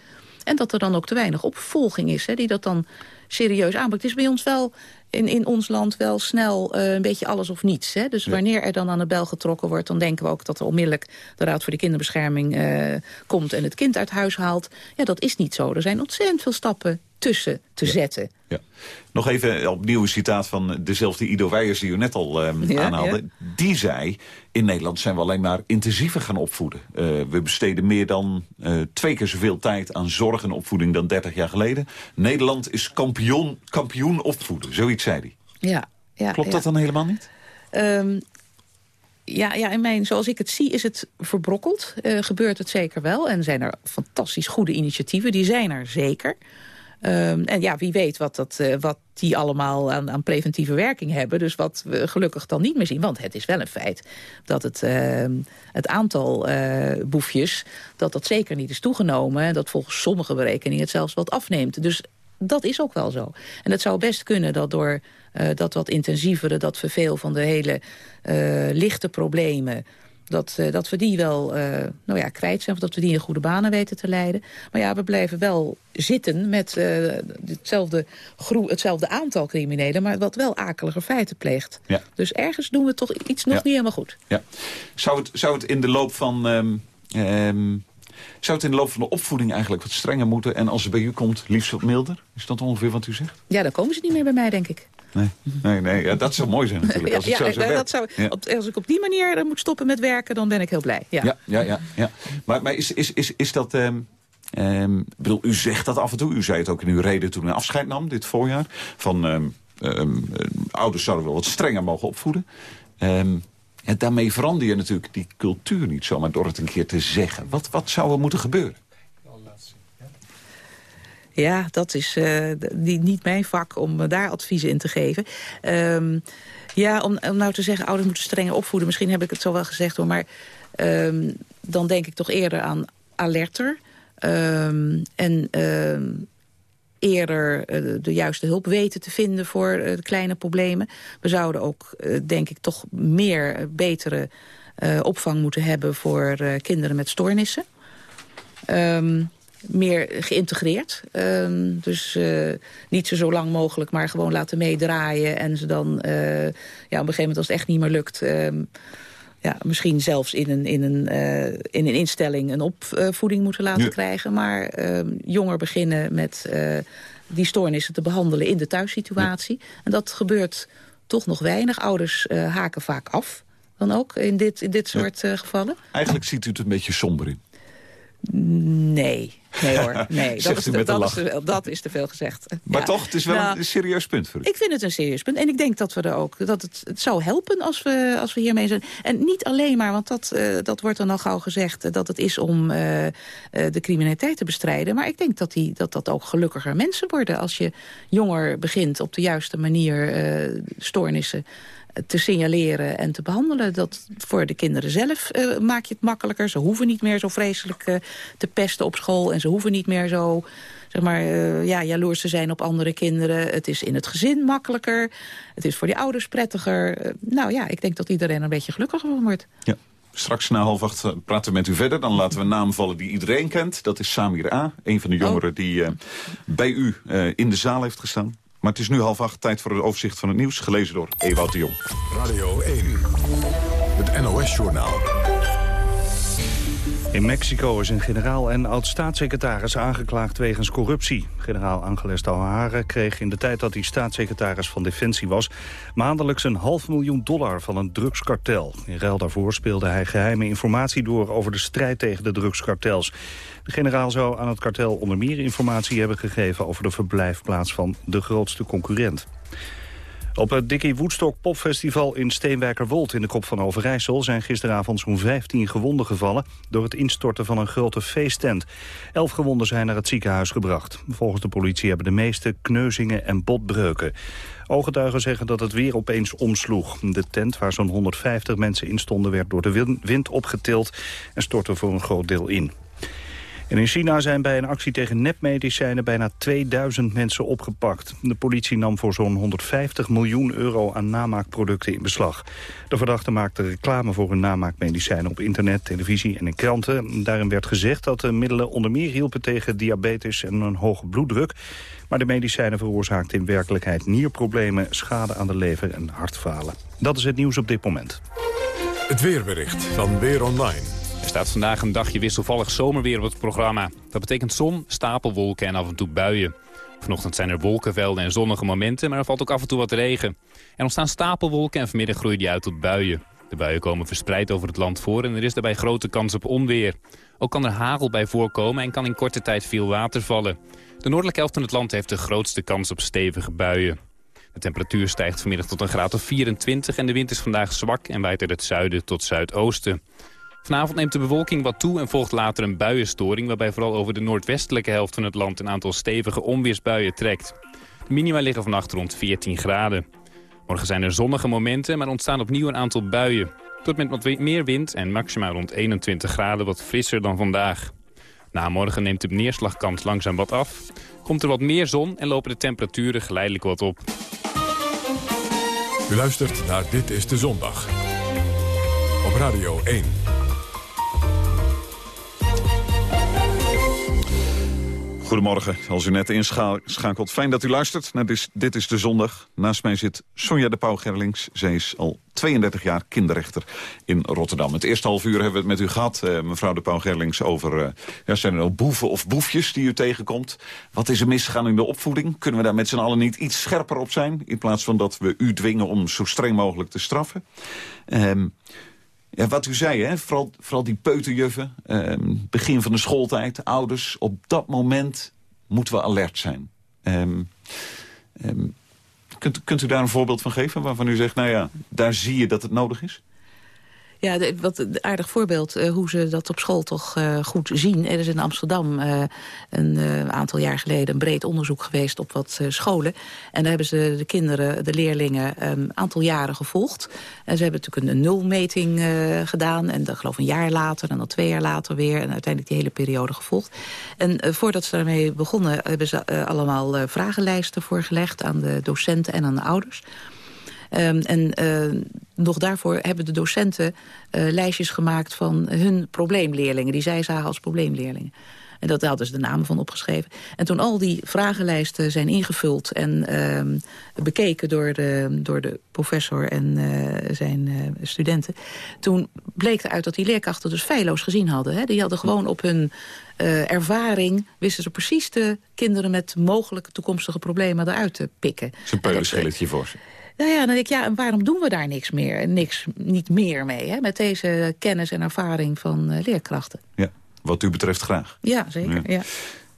En dat er dan ook te weinig opvolging is, hè, die dat dan serieus aanpakt. Het is bij ons wel, in, in ons land, wel snel eh, een beetje alles of niets. Hè? Dus wanneer er dan aan de bel getrokken wordt... dan denken we ook dat er onmiddellijk de Raad voor de Kinderbescherming eh, komt... en het kind uit huis haalt. Ja, dat is niet zo. Er zijn ontzettend veel stappen tussen te zetten.
Ja. Nog even opnieuw een citaat van dezelfde Ido Weijers die u net al ehm,
Ja,
aanhaalde. Die zei, in Nederland zijn we alleen maar intensiever gaan opvoeden. Eh, we besteden meer dan eh, twee keer zoveel tijd aan zorg en opvoeding dan 30 jaar geleden. Nederland is kampioen, kampioen opvoeden, zoiets zei hij.
Ja, ja,
Klopt dat dan helemaal niet?
Ehm, ja, ja in mijn, zoals ik het zie is het verbrokkeld. Eh, gebeurt het zeker wel. En zijn er fantastisch goede initiatieven. Die zijn er zeker. Ehm, en ja, wie weet wat, dat, eh, wat die allemaal aan, aan preventieve werking hebben. Dus wat we gelukkig dan niet meer zien. Want het is wel een feit dat het, ehm, het aantal eh, boefjes... dat dat zeker niet is toegenomen. En dat volgens sommige berekeningen het zelfs wat afneemt. Dus dat is ook wel zo. En het zou best kunnen dat door eh, dat wat intensievere... dat we veel van de hele lichte problemen... Dat, eh, dat we die wel eh, nou ja, kwijt zijn, of dat we die in goede banen weten te leiden. Maar ja, we blijven wel zitten met eh, hetzelfde, groe, hetzelfde aantal criminelen... maar wat wel akelige feiten pleegt.
Ja.
Dus ergens doen we toch iets nog
Ja.
niet helemaal goed.
Ja. Zou, het, zou het in de loop van... ehm, ehm, zou het in de loop van de opvoeding eigenlijk wat strenger moeten... en als het bij u komt, liefst wat milder? Is dat ongeveer wat u zegt?
Ja, dan komen ze niet meer bij mij, denk ik.
Nee, nee, nee ja, dat zou mooi zijn natuurlijk. Als het zo
ja,
zou
dat zou,
Ja.
op- als ik op die manier eh, moet stoppen met werken, dan ben ik heel blij. Ja.
Ja, ja, ja. ja. Maar, maar is, is, is, is dat... ik bedoel, u zegt dat af en toe. U zei het ook in uw reden toen u afscheid nam, dit voorjaar. Van ehm, eh, ouders zouden wel wat strenger mogen opvoeden. En daarmee verander je natuurlijk die cultuur niet zomaar door het een keer te zeggen. Wat, wat zou er moeten gebeuren?
Ja, dat is eh, d- niet, mijn vak om daar adviezen in te geven. Ehm, ja, om, om nou te zeggen, ouders moeten strenger opvoeden... misschien heb ik het zo wel gezegd hoor, maar ehm, dan denk ik toch eerder aan alerter... Ehm, en eerder eh, de juiste hulp weten te vinden voor eh, kleine problemen. We zouden ook, denk ik, toch meer betere opvang moeten hebben... voor kinderen met stoornissen. Ehm, meer geïntegreerd. Ehm, dus eh, niet ze zo lang mogelijk, maar gewoon laten meedraaien. En ze dan, eh, ja, op een gegeven moment als het echt niet meer lukt... ehm, ja, misschien zelfs in een, in een, eh, in een instelling een opvoeding moeten laten
Ja.
krijgen. Maar ehm, jonger beginnen met die stoornissen te behandelen in de thuissituatie. En dat gebeurt toch nog weinig. Ouders haken vaak af. Dan ook in dit, in dit soort gevallen.
Eigenlijk ziet u het een beetje somber in.
Nee, nee hoor. Nee, dat, is te, dat, is te, dat is te veel gezegd.
Maar
Ja.
toch, het is wel
Nou,
een serieus punt voor u.
Ik vind het een serieus punt. En ik denk dat we er ook dat het, het zou helpen als we, als we hiermee zijn. En niet alleen maar, want dat, eh, dat wordt dan al gauw gezegd... eh, dat het is om eh, de criminaliteit te bestrijden. Maar ik denk dat, die, dat dat ook gelukkiger mensen worden... als je jonger begint op de juiste manier stoornissen te signaleren en te behandelen. Dat voor de kinderen zelf eh, maak je het makkelijker. Ze hoeven niet meer zo vreselijk eh, te pesten op school. En ze hoeven niet meer zo zeg maar, eh, ja, jaloers te zijn op andere kinderen. Het is in het gezin makkelijker. Het is voor die ouders prettiger. Nou ja, ik denk dat iedereen een beetje gelukkiger van wordt.
Ja. Straks na half acht praten we met u verder. Dan laten we een naam vallen die iedereen kent. Dat is Samir A., een van de jongeren die bij u in de zaal heeft gestaan. Maar het is nu half acht, tijd voor het overzicht van het nieuws. Gelezen door Ewout de Jong.
Radio 1. Het NOS-journaal.
In Mexico is een generaal en oud-staatssecretaris aangeklaagd wegens corruptie. Generaal Angeles Tauhare kreeg in de tijd dat hij staatssecretaris van Defensie was... maandelijks een half miljoen dollar van een drugskartel. In ruil daarvoor speelde hij geheime informatie door over de strijd tegen de drugskartels. De generaal zou aan het kartel onder meer informatie hebben gegeven... over de verblijfplaats van de grootste concurrent. Op het Dickie Woodstock Popfestival in Steenwijkerwold in de Kop van Overijssel zijn gisteravond zo'n 15 gewonden gevallen door het instorten van een grote feesttent. Elf gewonden zijn naar het ziekenhuis gebracht. Volgens de politie hebben de meeste kneuzingen en botbreuken. Ooggetuigen zeggen dat het weer opeens omsloeg. De tent waar zo'n 150 mensen in stonden werd door de win- wind opgetild en stortte voor een groot deel in. En in China zijn bij een actie tegen nepmedicijnen bijna 2000 mensen opgepakt. De politie nam voor zo'n 150 miljoen euro aan namaakproducten in beslag. De verdachten maakten reclame voor hun namaakmedicijnen op internet, televisie en in kranten. Daarin werd gezegd dat de middelen onder meer hielpen tegen diabetes en een hoge bloeddruk. Maar de medicijnen veroorzaakten in werkelijkheid nierproblemen, schade aan de lever en hartfalen. Dat is het nieuws op dit moment.
Het weerbericht van Weer Online.
Staat vandaag een dagje wisselvallig zomerweer op het programma. Dat betekent zon, stapelwolken en af en toe buien. Vanochtend zijn er wolkenvelden en zonnige momenten, maar er valt ook af en toe wat regen. Er ontstaan stapelwolken en vanmiddag groeien die uit tot buien. De buien komen verspreid over het land voor en er is daarbij grote kans op onweer. Ook kan er hagel bij voorkomen en kan in korte tijd veel water vallen. De noordelijke helft van het land heeft de grootste kans op stevige buien. De temperatuur stijgt vanmiddag tot een graad of 24 en de wind is vandaag zwak en waait uit het zuiden tot zuidoosten. Vanavond neemt de bewolking wat toe en volgt later een buienstoring... waarbij vooral over de noordwestelijke helft van het land... een aantal stevige onweersbuien trekt. De minima liggen vannacht rond 14 graden. Morgen zijn er zonnige momenten, maar ontstaan opnieuw een aantal buien. Tot met wat meer wind en maxima rond 21 graden wat frisser dan vandaag. Na morgen neemt de neerslagkans langzaam wat af. Komt er wat meer zon en lopen de temperaturen geleidelijk wat op.
U luistert naar Dit is de Zondag. Op Radio 1.
Goedemorgen, als u net inschakelt. Fijn dat u luistert Dit, Dit is de Zondag. Naast mij zit Sonja de Pauw Gerlings. Zij is al 32 jaar kinderrechter in Rotterdam. Het eerste half uur hebben we het met u gehad, eh, mevrouw de Pauw Gerlings... over, eh, ja, zijn er nou boeven of boefjes die u tegenkomt? Wat is er misgegaan in de opvoeding? Kunnen we daar met z'n allen niet iets scherper op zijn... in plaats van dat we u dwingen om zo streng mogelijk te straffen? Ehm ja, wat u zei, hè? Vooral, vooral die peuterjuffen, ehm, begin van de schooltijd, ouders. Op dat moment moeten we alert zijn. Ehm, ehm, kunt, kunt u daar een voorbeeld van geven waarvan u zegt... nou ja, daar zie je dat het nodig is?
Ja, wat een aardig voorbeeld eh, hoe ze dat op school toch eh, goed zien. Er is in Amsterdam eh, een aantal jaar geleden een breed onderzoek geweest op wat scholen. En daar hebben ze de kinderen, de leerlingen, een aantal jaren gevolgd. En ze hebben natuurlijk een, nulmeting gedaan. En dan geloof een jaar later en dan twee jaar later weer. En uiteindelijk die hele periode gevolgd. En voordat ze daarmee begonnen hebben ze allemaal vragenlijsten voorgelegd aan de docenten en aan de ouders. Ehm, en eh, nog daarvoor hebben de docenten eh, lijstjes gemaakt van hun probleemleerlingen... die zij zagen als probleemleerlingen. En dat daar hadden ze de namen van opgeschreven. En toen al die vragenlijsten zijn ingevuld en ehm, bekeken door de, door de professor en eh, zijn studenten... toen bleek eruit dat die leerkrachten dus feilloos gezien hadden. Hè? Die hadden gewoon op hun ervaring... wisten ze precies de kinderen met mogelijke toekomstige problemen eruit te pikken.
Zijn
En dat, eh,
peulenschilletje voor ze.
Nou ja, dan denk ik, ja, en waarom doen we daar niks meer, niks, niet meer mee? Hè? Met deze kennis en ervaring van eh, leerkrachten.
Ja, wat u betreft graag.
Ja, zeker.
Ja.
Ja.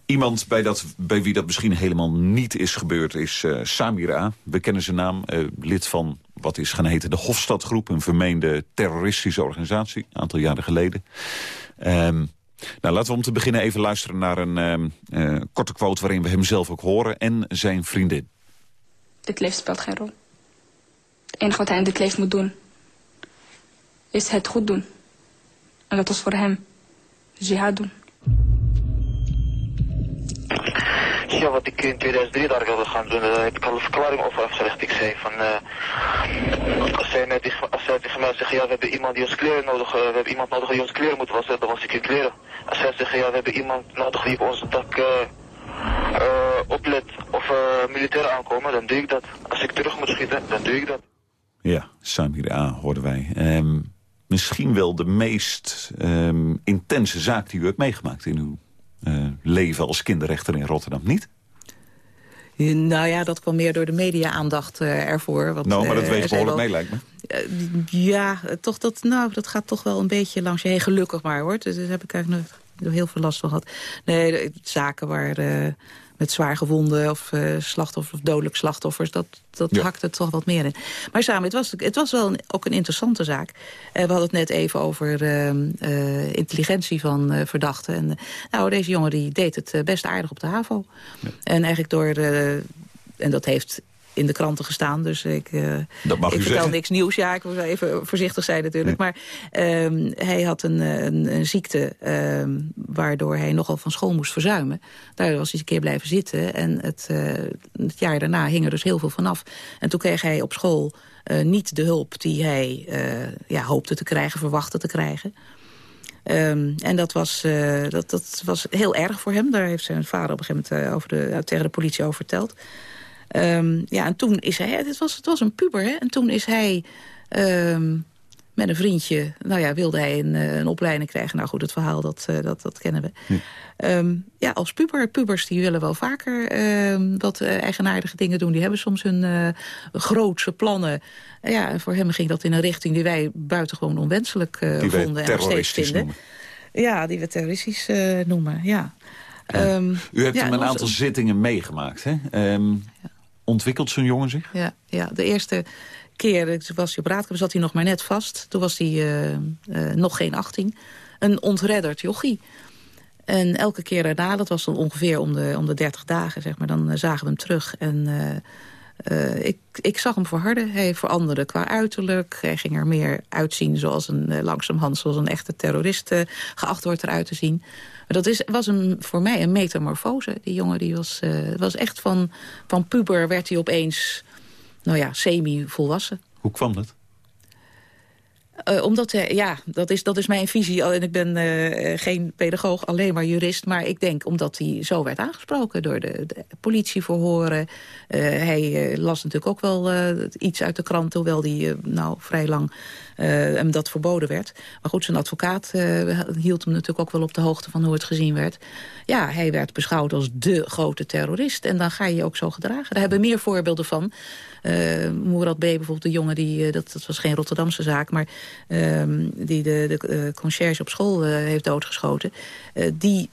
Iemand bij, dat, bij wie dat misschien helemaal niet is gebeurd is uh, Samir A. We kennen zijn naam, eh, lid van wat is gaan heten de Hofstadgroep... een vermeende terroristische organisatie, een aantal jaren geleden. Ehm, nou, laten we om te beginnen even luisteren naar een ehm, eh, korte quote... waarin we hem zelf ook horen en zijn vriendin.
Het leven speelt geen rol. Het enige wat hij in dit leven moet doen, is het goed doen. En dat was voor hem jihad doen.
Ja, wat ik in 2003 daar wilde gaan doen, daar heb ik al een verklaring over afgelegd. Ik zei van, eh, als zij, tegen, als zij tegen mij zeggen, ja, we hebben iemand die ons kleren nodig, eh, we hebben iemand nodig die ons kleren moet wassen, dan was ik in kleren. Als zij zeggen, ja, we hebben iemand nodig die op onze dak eh, eh, oplet of militair aankomen, dan doe ik dat. Als ik terug moet schieten, dan doe ik dat.
Ja, Samir A. hoorden wij. Ehm, misschien wel de meest ehm, intense zaak die u hebt meegemaakt in uw eh, leven als kinderrechter in Rotterdam, niet?
Nou ja, dat kwam meer door de media-aandacht eh, ervoor. Want,
nou, maar dat
eh,
weegt
zijn
behoorlijk
wel-
mee, lijkt me.
Eh, ja, toch dat, nou, dat gaat toch wel een beetje langs je heen. Gelukkig maar, hoor. Dus daar heb ik eigenlijk nog heel veel last van gehad. Nee, de- zaken waar... met zwaar gewonden of eh, slachtoffers of dodelijk slachtoffers... dat, dat
Ja.
hakt er toch wat meer in. Maar samen, het was, het was wel een, ook een interessante zaak. Eh, we hadden het net even over eh, eh, intelligentie van verdachten. En, nou, deze jongen die deed het best aardig op de HAVO. En eigenlijk door... en dat heeft in de kranten gestaan, dus ik, eh,
Dat mag
ik
u
vertel
zeggen.
niks nieuws. Ja, ik wil even voorzichtig zijn natuurlijk. Maar ehm, hij had een, een, een ziekte ehm, waardoor hij nogal van school moest verzuimen. Daar was hij een keer blijven zitten. En het, eh, het jaar daarna hing er dus heel veel vanaf. En toen kreeg hij op school eh, niet de hulp die hij eh, ja, hoopte te krijgen, verwachtte te krijgen. Ehm, en dat was, eh, dat, dat was heel erg voor hem. Daar heeft zijn vader op een gegeven moment eh, over de, tegen de politie over verteld. Ehm, ja, en toen is hij... Het was, het was een puber, hè? En toen is hij ehm, met een vriendje... Nou ja, wilde hij een, eh, een opleiding krijgen. Nou goed, het verhaal, dat, eh, dat, dat kennen we. Ehm, ja, als puber. Pubers die willen wel vaker wat eh, eigenaardige dingen doen. Die hebben soms hun grootse plannen. Ja, voor hem ging dat in een richting die wij buitengewoon onwenselijk vonden. En nog steeds vinden.
noemen.
Ja, die we terroristisch noemen, ja.
U hebt
ja,
hem
en
een
onze-
aantal zittingen meegemaakt, hè? Ehm, Ontwikkelt zo'n jongen zich?
Ja, ja, de eerste keer was hij op raadkamp, zat hij nog maar net vast. Toen was hij eh, eh, nog geen 18. Een ontredderd jochie. En elke keer daarna, dat was dan ongeveer om de, om de 30 dagen, zeg maar, dan eh, zagen we hem terug. En eh, ik, ik zag hem verharden. Hij veranderde qua uiterlijk. Hij ging er meer uitzien zoals een eh, langzamerhand, zoals een echte terrorist eh, geacht wordt eruit te zien. Maar dat is, was een, voor mij een metamorfose. Die jongen die was, was echt van, van puber werd hij opeens, nou ja, semi-volwassen.
Hoe kwam dat?
Eh, omdat, hij, ja, dat is, dat is mijn visie. En ik ben eh, geen pedagoog, alleen maar jurist. Maar ik denk omdat hij zo werd aangesproken door de, de politieverhoren. Hij las natuurlijk ook wel iets uit de krant, hoewel hij nou, vrij lang hem dat verboden werd. Maar goed, zijn advocaat eh, hield hem natuurlijk ook wel op de hoogte van hoe het gezien werd. Ja, hij werd beschouwd als de grote terrorist. En dan ga je je ook zo gedragen. Daar hebben meer voorbeelden van. Uh, Moerad B. bijvoorbeeld, de jongen, die, dat, dat was geen Rotterdamse zaak... maar uh, die de, de conciërge op school heeft doodgeschoten... Die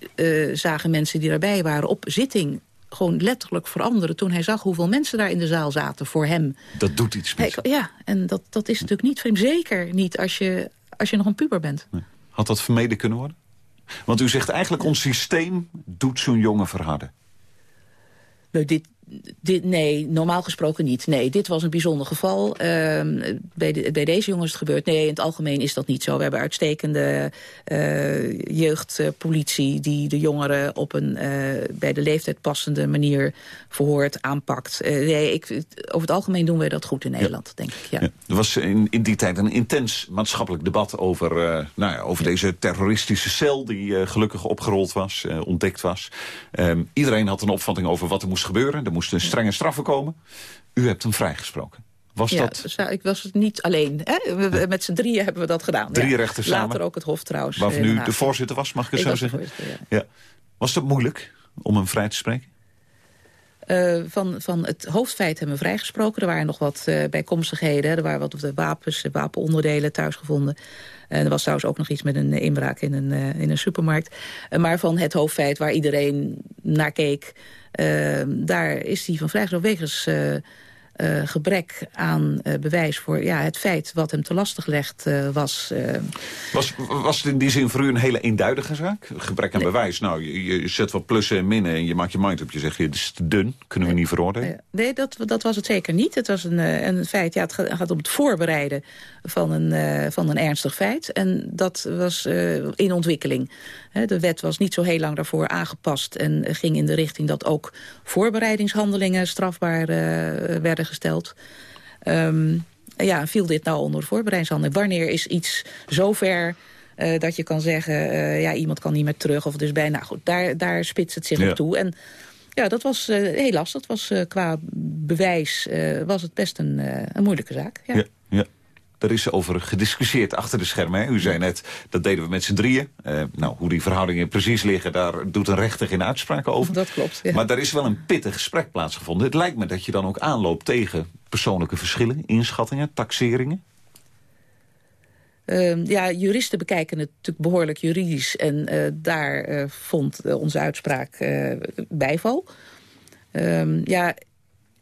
zagen mensen die daarbij waren op zitting gewoon letterlijk veranderen... toen hij zag hoeveel mensen daar in de zaal zaten voor hem.
Dat doet iets met
hij, Ja, en dat, dat is natuurlijk niet vreemd. Zeker niet als je, als je nog een puber bent.
Nee. Had dat vermeden kunnen worden? Want u zegt eigenlijk, ons systeem doet zo'n jongen verharden.
Nou, dit, dit, nee, normaal gesproken niet. Nee, dit was een bijzonder geval. Uh, bij, de, bij deze jongens is het gebeurd. Nee, in het algemeen is dat niet zo. We hebben uitstekende uh, jeugdpolitie... die de jongeren op een uh, bij de leeftijd passende manier verhoort, aanpakt. Uh, nee, ik, over het algemeen doen wij dat goed in Nederland, ja. denk ik. Ja.
Ja. Er was in, in die tijd een intens maatschappelijk debat over, nou ja, over deze terroristische cel... die gelukkig opgerold was, ontdekt was. Um, iedereen had een opvatting over wat er moest gebeuren. Er moesten strenge straffen komen. U hebt hem vrijgesproken. Was
ja,
dat...
ik was het niet alleen. Hè? We, met z'n drieën hebben we dat gedaan.
Drie
ja.
rechters samen.
Later ook het Hof trouwens.
Waarvan u de voorzitter was, mag ik het
ik
zo zeggen?
Ja.
Was het moeilijk om hem vrij te spreken?
Uh, van, van het hoofdfeit hebben we vrijgesproken. Er waren nog wat uh, bijkomstigheden. Er waren wat de wapens, wapenonderdelen thuisgevonden. En er was trouwens ook nog iets met een inbraak in een, in een supermarkt. maar van het hoofdfeit waar iedereen naar keek... daar is hij van vrijgesproken wegens eh, gebrek aan eh, bewijs voor ja, het feit wat hem te lastig gelegd eh, was.
Was, was het in die zin voor u een hele eenduidige zaak? Gebrek aan bewijs. Nou, je, je zet wat plussen en minnen en je maakt je mind op. Je zegt, dit is te dun, kunnen we niet veroordelen.
Nee, dat, dat was het zeker niet. Het was een, een feit, ja, het ga- gaat om het voorbereiden van een, van een ernstig feit. En dat was in ontwikkeling. De wet was niet zo heel lang daarvoor aangepast... en ging in de richting dat ook voorbereidingshandelingen strafbaar werden gesteld. Ehm, ja, viel dit nou onder de voorbereidingshandeling? Wanneer is iets zover... eh, dat je kan zeggen, eh, ja, iemand kan niet meer terug. Of dus bijna, goed, daar, daar spitst het zich
Ja.
op toe. En ja, dat was eh, heel lastig. Het was qua bewijs was het best een, een moeilijke zaak. Ja.
Daar is over gediscussieerd achter de schermen. Hè? U zei net, dat deden we met z'n drieën. Eh, nou, hoe die verhoudingen precies liggen, daar doet een rechter geen uitspraken over.
Dat klopt, ja.
Maar daar is wel een pittig gesprek plaatsgevonden. Het lijkt me dat je dan ook aanloopt tegen persoonlijke verschillen, inschattingen, taxeringen.
Ehm, ja, juristen bekijken het natuurlijk behoorlijk juridisch. En eh, daar eh, vond onze uitspraak bijval. Ehm, ja,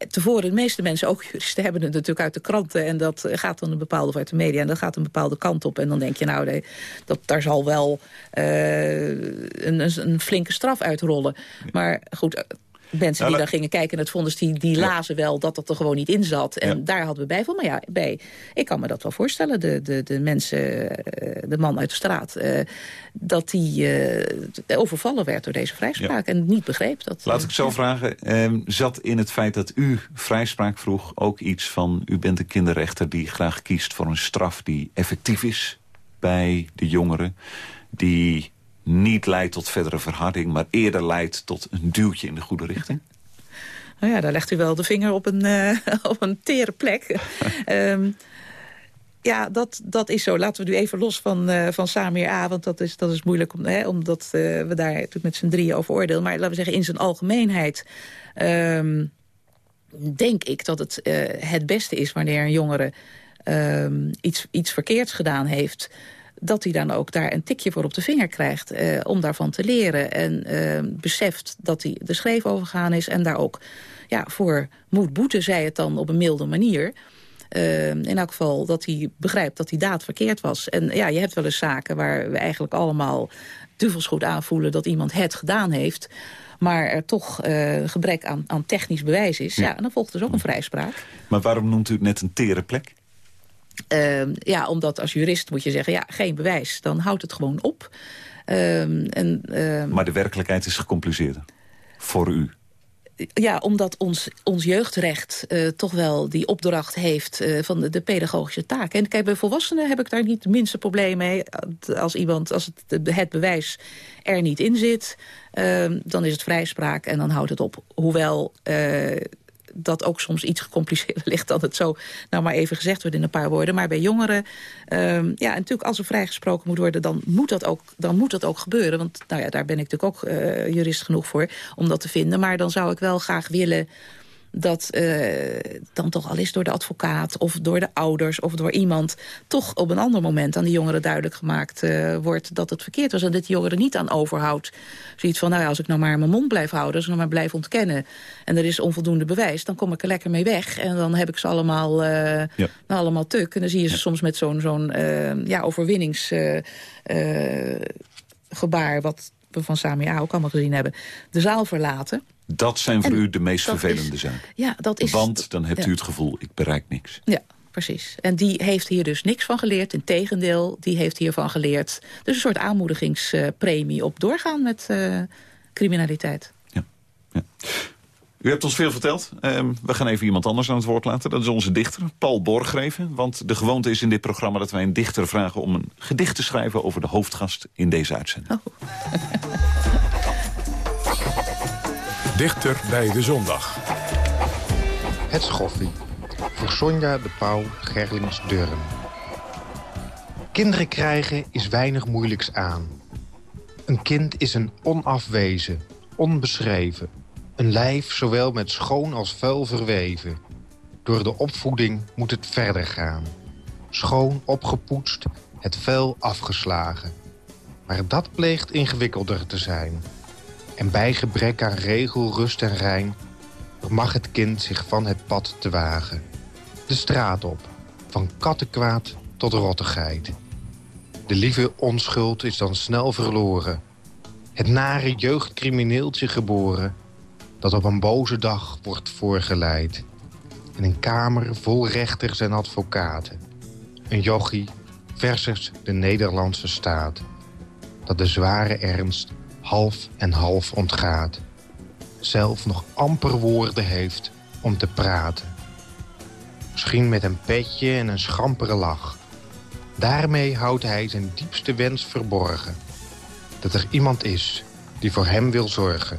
tevoren, de meeste mensen, ook juristen, hebben het natuurlijk uit de kranten. En dat eh, gaat dan een bepaalde, of uit de media, en dat gaat een bepaalde kant op. En dan denk je, nou, dat, daar zal wel eh, een, een, flinke straf uitrollen. Maar goed, mensen die
dat-
dan gingen kijken naar het vonnis, die, die
Ja.
lazen wel dat dat er gewoon niet in zat. En
Ja.
daar hadden we bij van. Maar ja, bij, ik kan me dat wel voorstellen. De, de, de mensen, eh, de man uit de straat, eh, dat die eh, overvallen werd door deze vrijspraak. En niet begreep dat.
Laat ik zo vragen, ehm, zat in het feit dat u vrijspraak vroeg... ook iets van, u bent een kinderrechter die graag kiest voor een straf... die effectief is bij de jongeren... die niet leidt tot verdere verharding... maar eerder leidt tot een duwtje in de goede richting?
Nou ja, daar legt u wel de vinger op een, eh, op een tere plek. Ehm, ja, dat, dat is zo. Laten we nu even los van, eh, van Samir A. Want dat is, dat is moeilijk, om, hè, omdat eh, we daar natuurlijk met z'n drieën over oordelen. Maar laten we zeggen, in zijn algemeenheid... ehm, denk ik dat het het beste is wanneer een jongere ehm, iets, iets verkeerds gedaan heeft dat hij dan ook daar een tikje voor op de vinger krijgt... eh, om daarvan te leren en eh, beseft dat hij de schreef overgaan is... en daar ook ja, voor moet boeten, zei het dan op een milde manier... Eh, in elk geval dat hij begrijpt dat die daad verkeerd was. En ja, je hebt wel eens zaken waar we eigenlijk allemaal duvelsgoed aanvoelen... dat iemand het gedaan heeft, maar er toch gebrek aan, aan technisch bewijs is. Ja. en dan volgt dus ook een vrijspraak.
Maar waarom noemt u het net een tere plek?
Ehm, ja, omdat als jurist moet je zeggen, ja, geen bewijs. Dan houdt het gewoon op. Ehm, en, ehm,
Maar de werkelijkheid is gecompliceerder. Voor u.
ja, omdat ons, ons jeugdrecht eh, toch wel die opdracht heeft eh, van de, de pedagogische taak. En kijk, bij volwassenen heb ik daar niet het minste probleem mee. Als iemand, als het, het bewijs er niet in zit, dan is het vrijspraak en dan houdt het op. Hoewel eh, dat ook soms iets gecompliceerder ligt dan het zo nou maar even gezegd wordt in een paar woorden. Maar bij jongeren, ehm, ja, en natuurlijk als er vrijgesproken moet worden, dan moet dat ook, dan moet dat ook gebeuren. Want nou ja, daar ben ik natuurlijk ook eh, jurist genoeg voor om dat te vinden. Maar dan zou ik wel graag willen dat eh, dan toch al is door de advocaat of door de ouders of door iemand... toch op een ander moment aan die jongeren duidelijk gemaakt eh, wordt dat het verkeerd was. En dat die jongeren niet aan overhoudt. Zoiets van, nou ja, als ik nou maar mijn mond blijf houden, als ik nou maar blijf ontkennen... en er is onvoldoende bewijs, dan kom ik er lekker mee weg. En dan heb ik ze allemaal, eh,
Ja.
nou, allemaal tuk. En dan zie je ze soms met zo'n zo'n ja, overwinningsgebaar... gebaar wat we van Samia ook allemaal gezien hebben, de zaal verlaten.
Dat zijn voor
En
u de meest vervelende
is-
zaken.
Ja, dat is...
Want dan hebt
ja.
u het gevoel, ik bereik niks.
Ja, precies. En die heeft hier dus niks van geleerd. Integendeel, die heeft hiervan geleerd. Dus een soort aanmoedigingspremie op doorgaan met eh, criminaliteit.
U hebt ons veel verteld. Ehm, we gaan even iemand anders aan het woord laten. Dat is onze dichter, Paul Borgreven. Want de gewoonte is in dit programma dat wij een dichter vragen... om een gedicht te schrijven over de hoofdgast in deze uitzending.
Dichter bij de zondag.
Het schoffie. Voor Sonja de Pauw Gerlings Durren. Kinderen krijgen is weinig moeilijks aan. Een kind is een onafwezen, onbeschreven. Een lijf zowel met schoon als vuil verweven. Door de opvoeding moet het verder gaan. Schoon opgepoetst, het vuil afgeslagen. Maar dat pleegt ingewikkelder te zijn. En bij gebrek aan regel, rust en rein mag het kind zich van het pad te wagen. De straat op, van kattenkwaad tot rottigheid. De lieve onschuld is dan snel verloren. Het nare jeugdcrimineeltje geboren... dat op een boze dag wordt voorgeleid. In een kamer vol rechters en advocaten. Een jochie versus de Nederlandse staat. Dat de zware ernst half en half ontgaat. Zelf nog amper woorden heeft om te praten. Misschien met een petje en een schampere lach. Daarmee houdt hij zijn diepste wens verborgen. Dat er iemand is die voor hem wil zorgen.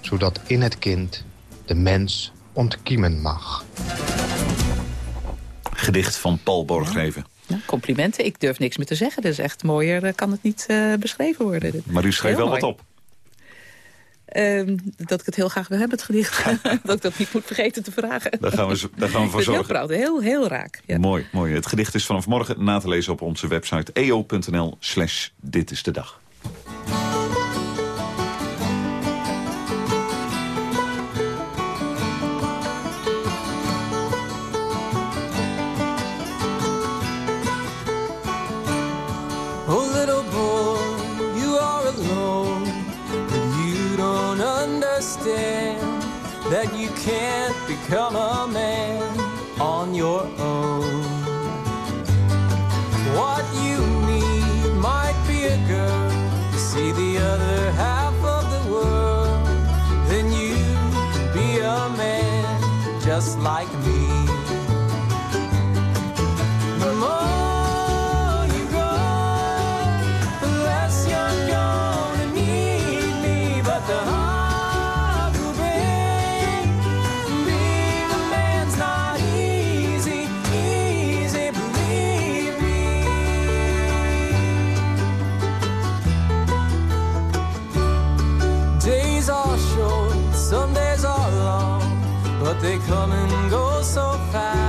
Zodat in het kind de mens ontkiemen mag.
Gedicht van Paul Borgreven.
Nou, complimenten. Ik durf niks meer te zeggen. Dus echt mooier eh, kan het niet eh, beschreven worden. Dit.
Maar u schreef
Heel
wel
mooi.
wat op.
Ehm, dat ik het heel graag wil hebben, het gedicht. dat ik dat niet moet vergeten te vragen.
Daar gaan we, daar gaan we voor
is heel
zorgen.
proud, heel, heel raak. Ja.
Mooi, mooi. Het gedicht is vanaf morgen na te lezen op onze website eo.nl slash dit is de dag.
That you can't become a man on your own. What you need might be a girl to see the other half of the world. Then you can be a man just like me. But they come and go so fast.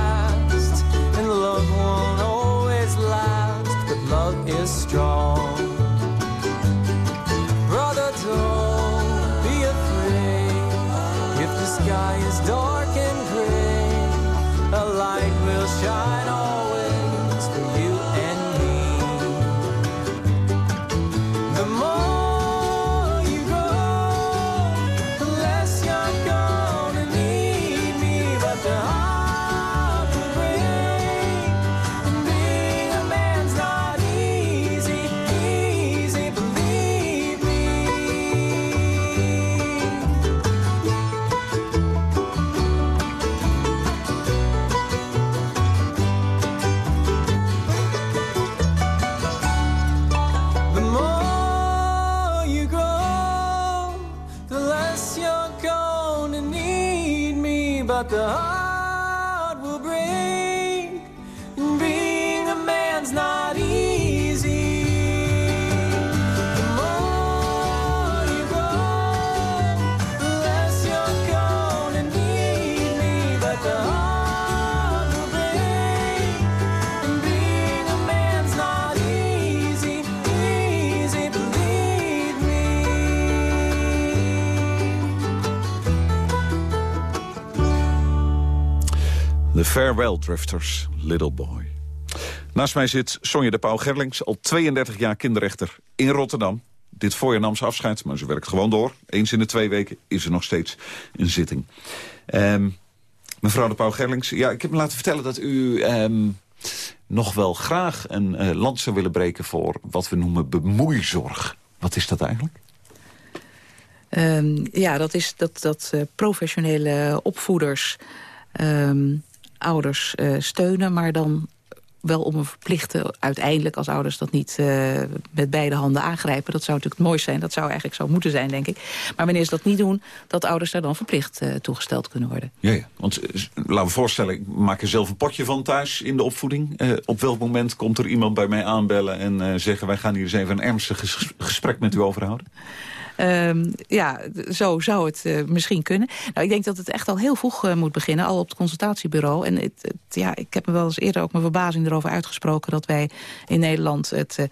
Farewell Drifters, Little Boy. Naast mij zit Sonja de Pauw Gerlings, al 32 jaar kinderrechter in Rotterdam. Dit voorjaar nam ze afscheid, maar ze werkt gewoon door. Eens in de twee weken is er nog steeds een zitting. Ehm, mevrouw de Pauw Gerlings, ja, ik heb me laten vertellen dat u ehm, nog wel graag een eh, land zou willen breken voor wat we noemen bemoeizorg. Wat is dat eigenlijk?
Ehm, ja, dat is dat, dat eh, professionele opvoeders ouders eh, steunen, maar dan wel om een verplichte, uiteindelijk als ouders dat niet eh, met beide handen aangrijpen. Dat zou natuurlijk mooiste zijn, dat zou eigenlijk zo moeten zijn, denk ik. Maar wanneer ze dat niet doen, dat ouders daar dan verplicht eh, toegesteld kunnen worden.
Ja, ja. want laten we voorstellen, ik maak er zelf een potje van thuis in de opvoeding. Op welk moment komt er iemand bij mij aanbellen en zeggen... wij gaan hier eens even een ernstig ges- gesprek met u over
Ehm, ja, zo zou het eh, misschien kunnen. Nou, ik denk dat het echt al heel vroeg eh, moet beginnen, al op het consultatiebureau. En het, ja, ik heb me wel eens eerder ook mijn verbazing erover uitgesproken... dat wij in Nederland het eh,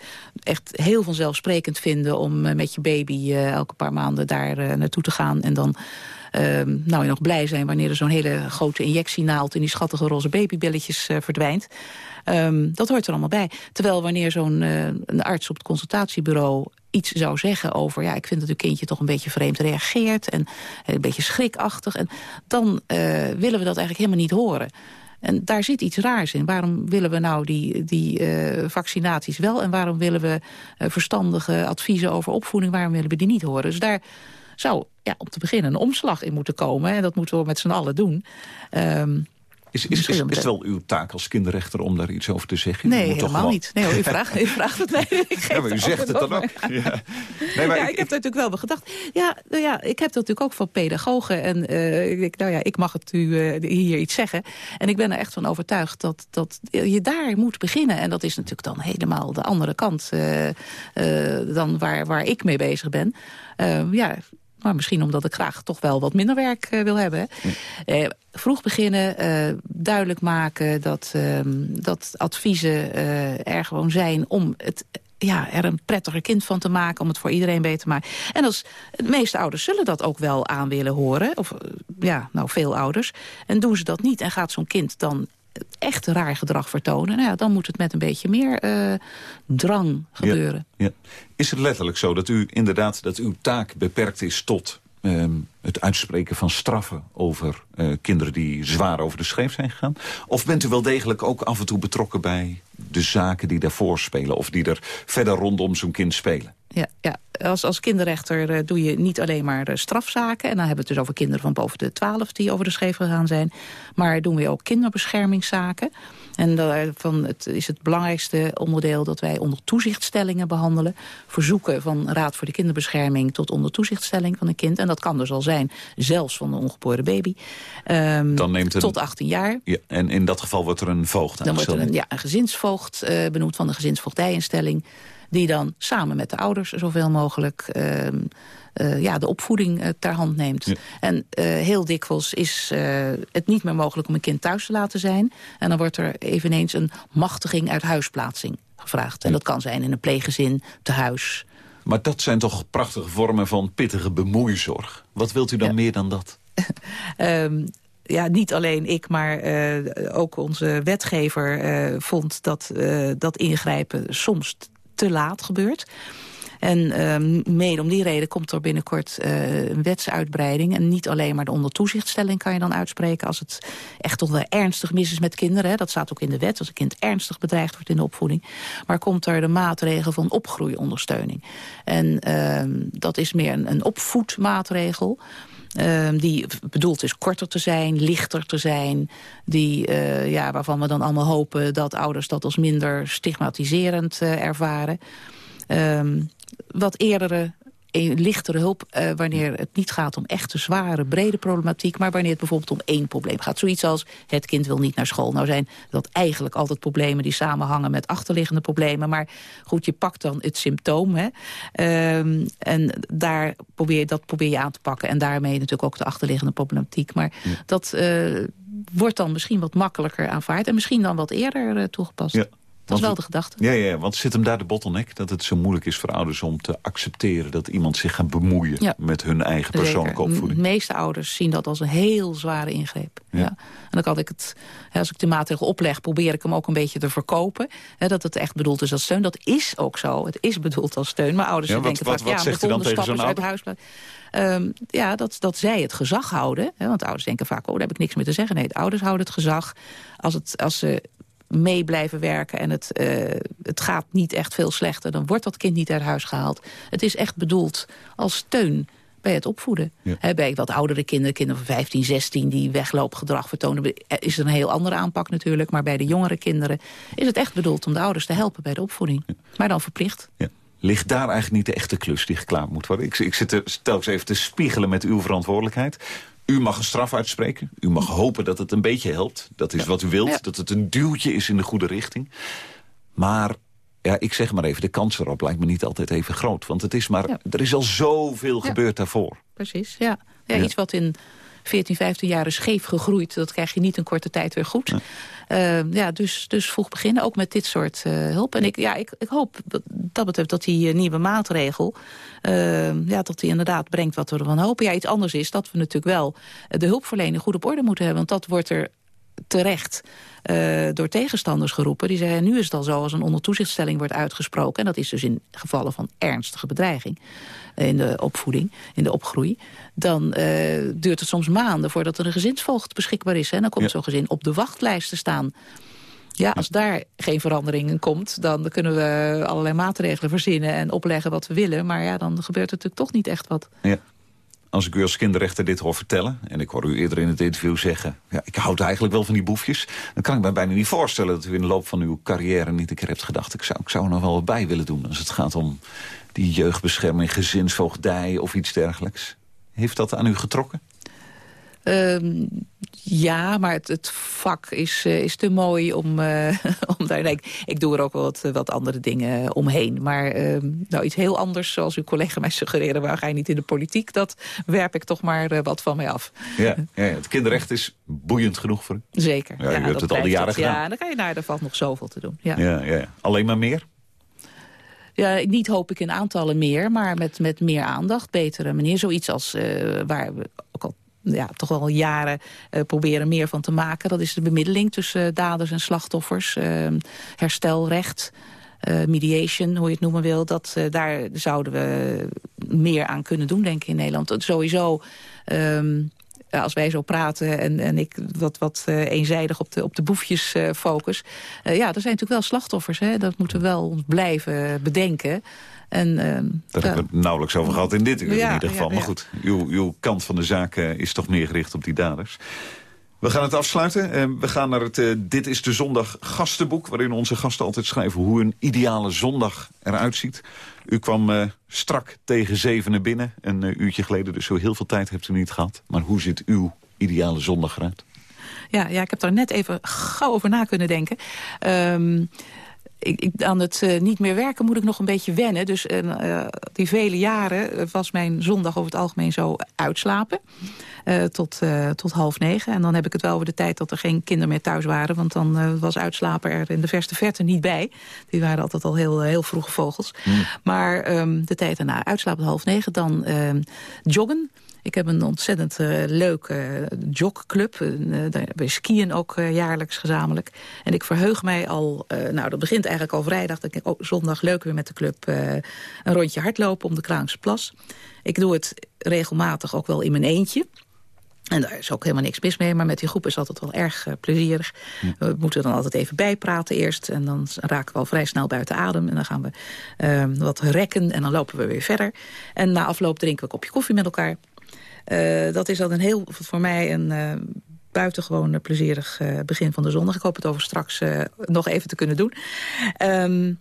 echt heel vanzelfsprekend vinden... om met je baby elke paar maanden daar naartoe te gaan en dan Ehm, nou, je nog blij zijn wanneer er zo'n hele grote injectienaald... in die schattige roze babybelletjes verdwijnt. Um, dat hoort er allemaal bij. Terwijl wanneer zo'n uh, arts op het consultatiebureau iets zou zeggen over... ja, ik vind dat uw kindje toch een beetje vreemd reageert... en een beetje schrikachtig, en dan uh, willen we dat eigenlijk helemaal niet horen. En daar zit iets raars in. Waarom willen we nou die, die uh, vaccinaties wel... en waarom willen we uh, verstandige adviezen over opvoeding... waarom willen we die niet horen? Dus daar zou ja, om te beginnen een omslag in moeten komen. En dat moeten we met z'n allen doen. Um,
is, is, is, is, het wel uw taak als kinderrechter om daar iets over te zeggen?
Nee, helemaal niet. Nee, hoor, u, vraagt, u vraagt het mij. Ik
ja, maar u zegt het dan ook.
Ja. Nee, maar ja, ik, ik, heb er natuurlijk wel bij gedacht. Ja, nou ja, ik heb dat natuurlijk ook van pedagogen. En uh, ik, nou ja, ik mag het u uh, hier iets zeggen. En ik ben er echt van overtuigd dat, dat je daar moet beginnen. En dat is natuurlijk dan helemaal de andere kant uh, dan waar, waar ik mee bezig ben. ja, maar misschien omdat ik graag toch wel wat minder werk uh, wil hebben. Uh, vroeg beginnen, uh, duidelijk maken dat, ehm, dat adviezen er gewoon zijn... om het ja, er een prettiger kind van te maken, om het voor iedereen beter te maken. En als, de meeste ouders zullen dat ook wel aan willen horen. Of ja, nou, veel ouders. En doen ze dat niet en gaat zo'n kind dan echt raar gedrag vertonen... Nou ja, dan moet het met een beetje meer uh, drang gebeuren.
Ja, ja. Is het letterlijk zo dat u inderdaad dat uw taak beperkt is tot... Um, het uitspreken van straffen over uh, kinderen die zwaar over de scheef zijn gegaan? Of bent u wel degelijk ook af en toe betrokken bij de zaken die daarvoor spelen... of die er verder rondom zo'n kind spelen?
Ja, ja. Als, als kinderrechter uh, doe je niet alleen maar uh, strafzaken... en dan hebben we het dus over kinderen van boven de 12 die over de scheef gegaan zijn... maar doen we ook kinderbeschermingszaken... En daarvan het is het belangrijkste onderdeel dat wij onder toezichtstellingen behandelen. Verzoeken van Raad voor de Kinderbescherming tot onder toezichtstelling van een kind. En dat kan dus al zijn, zelfs van een ongeboren baby. Um, Dan neemt een, tot 18 jaar.
Ja, en in dat geval wordt er een voogd
Dan wordt er een, ja, een gezinsvoogd uh, benoemd van de gezinsvoogdijinstelling die dan samen met de ouders zoveel mogelijk uh, uh, ja, de opvoeding uh, ter hand neemt. En heel dikwijls is het niet meer mogelijk om een kind thuis te laten zijn. En dan wordt er eveneens een machtiging uit huisplaatsing gevraagd. En dat kan zijn in een pleeggezin, te huis.
Maar dat zijn toch prachtige vormen van pittige bemoeizorg. Wat wilt u dan meer dan dat?
um, ja, niet alleen ik, maar uh, ook onze wetgever uh, vond dat uh, dat ingrijpen soms te laat gebeurt. En uh, mede om die reden komt er binnenkort uh, een wetsuitbreiding. En niet alleen maar de ondertoezichtstelling kan je dan uitspreken... als het echt toch wel ernstig mis is met kinderen. Hè. Dat staat ook in de wet, als een kind ernstig bedreigd wordt in de opvoeding. Maar komt er de maatregel van opgroeiondersteuning. En uh, dat is meer een, een opvoedmaatregel... Uh, die bedoeld is korter te zijn, lichter te zijn. Die, uh, ja, waarvan we dan allemaal hopen dat ouders dat als minder stigmatiserend uh, ervaren. Um, wat eerdere lichtere hulp uh, wanneer het niet gaat om echte zware, brede problematiek... maar wanneer het bijvoorbeeld om één probleem gaat. Zoiets als het kind wil niet naar school. Nou zijn dat eigenlijk altijd problemen die samenhangen met achterliggende problemen. Maar goed, je pakt dan het symptoom. Hè? Um, en daar probeer, dat probeer je aan te pakken. En daarmee natuurlijk ook de achterliggende problematiek. Maar ja. dat uh, wordt dan misschien wat makkelijker aanvaard... en misschien dan wat eerder uh, toegepast. Ja. Dat is wel de gedachte.
Ja, ja, want zit hem daar de bottleneck? Dat het zo moeilijk is voor ouders om te accepteren... dat iemand zich gaat bemoeien ja. met hun eigen persoonlijke
Zeker.
opvoeding?
De meeste ouders zien dat als een heel zware ingreep. Ja. ja. En dan kan ik het, als ik de maatregel opleg... probeer ik hem ook een beetje te verkopen. Hè, dat het echt bedoeld is als steun. Dat is ook zo. Het is bedoeld als steun. Maar ouders
ja,
denken
wat,
vaak...
Wat
ja,
zegt u dan tegen zo'n ouder?
Huis, um, ja, dat, dat zij het gezag houden. Hè, want ouders denken vaak, oh, daar heb ik niks meer te zeggen. Nee, de ouders houden het gezag. Als, het, als ze mee blijven werken en het, uh, het gaat niet echt veel slechter... dan wordt dat kind niet uit huis gehaald. Het is echt bedoeld als steun bij het opvoeden. Ja. He, bij wat oudere kinderen, kinderen van 15, 16... die wegloopgedrag vertonen, is er een heel andere aanpak natuurlijk. Maar bij de jongere kinderen is het echt bedoeld om de ouders te helpen bij de opvoeding. Ja. Maar dan verplicht.
Ja. Ligt daar eigenlijk niet de echte klus die geklaard moet worden? Ik, ik zit er telkens even te spiegelen met uw verantwoordelijkheid. U mag een straf uitspreken. U mag hopen dat het een beetje helpt. Dat is ja. wat u wilt. Ja. Dat het een duwtje is in de goede richting. Maar ja, ik zeg maar even, de kans erop lijkt me niet altijd even groot. Want het is maar,
Ja.
er is al zoveel gebeurd daarvoor.
Precies, ja. Ja. Iets wat in 14, 15 jaar is scheef gegroeid... dat krijg je niet in korte tijd weer goed. Ja, ja dus, dus vroeg beginnen, ook met dit soort eh, hulp. En ik, ja, ik, ik hoop dat, betreft dat die eh, nieuwe maatregel... eh, ja, dat die inderdaad brengt wat we ervan hopen. Ja, iets anders is dat we natuurlijk wel de hulpverlening goed op orde moeten hebben. Want dat wordt er terecht eh, door tegenstanders geroepen. Die zeggen, nu is het al zo als een ondertoezichtstelling wordt uitgesproken... en dat is dus in gevallen van ernstige bedreiging eh, in de opvoeding, in de opgroei... dan eh, duurt het soms maanden voordat er een gezinsvoogd beschikbaar is. En dan komt
Ja.
zo'n gezin op de wachtlijst te staan... Ja, als daar geen verandering in komt... dan kunnen we allerlei maatregelen verzinnen en opleggen wat we willen. Maar ja, dan gebeurt er natuurlijk toch niet echt wat.
Ja. Als ik u als kinderrechter dit hoor vertellen... en ik hoor u eerder in het interview zeggen... Ja, ik houd eigenlijk wel van die boefjes... dan kan ik me bijna niet voorstellen dat u in de loop van uw carrière... niet een keer hebt gedacht, ik zou, ik zou er nog wel wat bij willen doen... als het gaat om die jeugdbescherming, gezinsvoogdij of iets dergelijks. Heeft dat aan u getrokken?
Ehm, ja, maar het, het vak is, eh, is te mooi om, eh, om daar... Nee, ik, ik doe er ook wel wat, wat andere dingen omheen. Maar ehm, nou, iets heel anders, zoals uw collega mij suggereerde... waar ga je niet in de politiek, dat werp ik toch maar eh, wat van mij af.
Ja, ja, het kinderrecht is boeiend genoeg voor u.
Zeker.
Ja, u hebt het al die jaren gedaan.
Ja, dan kan je naar, er valt nog zoveel te doen. Ja.
Ja, ja. Alleen maar meer?
Ja, niet hoop ik in aantallen meer, maar met, met meer aandacht, betere manier. Zoiets als waar we ook al ja, toch wel jaren eh, proberen meer van te maken. Dat is de bemiddeling tussen daders en slachtoffers. eh, herstelrecht, eh, mediation, hoe je het noemen wil. Dat, eh, daar zouden we meer aan kunnen doen, denk ik, in Nederland. Sowieso... ehm, als wij zo praten en, en ik wat, wat eh, eenzijdig op de, op de boefjes eh, focus. eh, ja, er zijn natuurlijk wel slachtoffers. Hè? Dat moeten we wel ons blijven bedenken. En, ehm,
Daar
ja,
hebben we het nauwelijks over gehad in dit uur
Ja,
in ieder geval.
ja,
Maar goed, uw, uw kant van de zaak eh, is toch meer gericht op die daders. We gaan het afsluiten. We gaan naar het eh, Dit is de Zondag gastenboek... waarin onze gasten altijd schrijven hoe een ideale zondag eruit ziet. U kwam eh, strak tegen zevenen binnen, een eh, uurtje geleden. Dus zo heel veel tijd hebt u niet gehad. Maar hoe ziet uw ideale zondag eruit?
ja, ja, ik heb daar net even gauw over na kunnen denken. Ehm, ik, ik, aan het eh, niet meer werken moet ik nog een beetje wennen. Dus eh, eh, die vele jaren was mijn zondag over het algemeen zo uitslapen. tot, tot half negen. En dan heb ik het wel over de tijd dat er geen kinderen meer thuis waren. Want dan was uitslapen er in de verste verte niet bij. Die waren altijd al heel, heel vroege vogels. Maar ehm, de tijd daarna uitslapen half negen. Dan ehm, joggen. Ik heb een ontzettend eh, leuke jogclub. Eh, daar- we skiën ook eh, jaarlijks gezamenlijk. En ik verheug mij al, eh, nou dat begint eigenlijk al vrijdag. Dat ik oh, zondag leuk weer met de club eh, een rondje hardlopen om de Kraankse Plas. Ik doe het regelmatig ook wel in mijn eentje. En daar is ook helemaal niks mis mee, maar met die groep is altijd wel erg eh, plezierig. We moeten dan altijd even bijpraten eerst en dan raken we al vrij snel buiten adem. En dan gaan we eh, wat rekken en dan lopen we weer verder. En na afloop drinken we een kopje koffie met elkaar. Eh, dat is dan een heel, voor mij een eh, buitengewoon plezierig eh, begin van de zondag. Ik hoop het over straks nog even te kunnen doen. Ehm,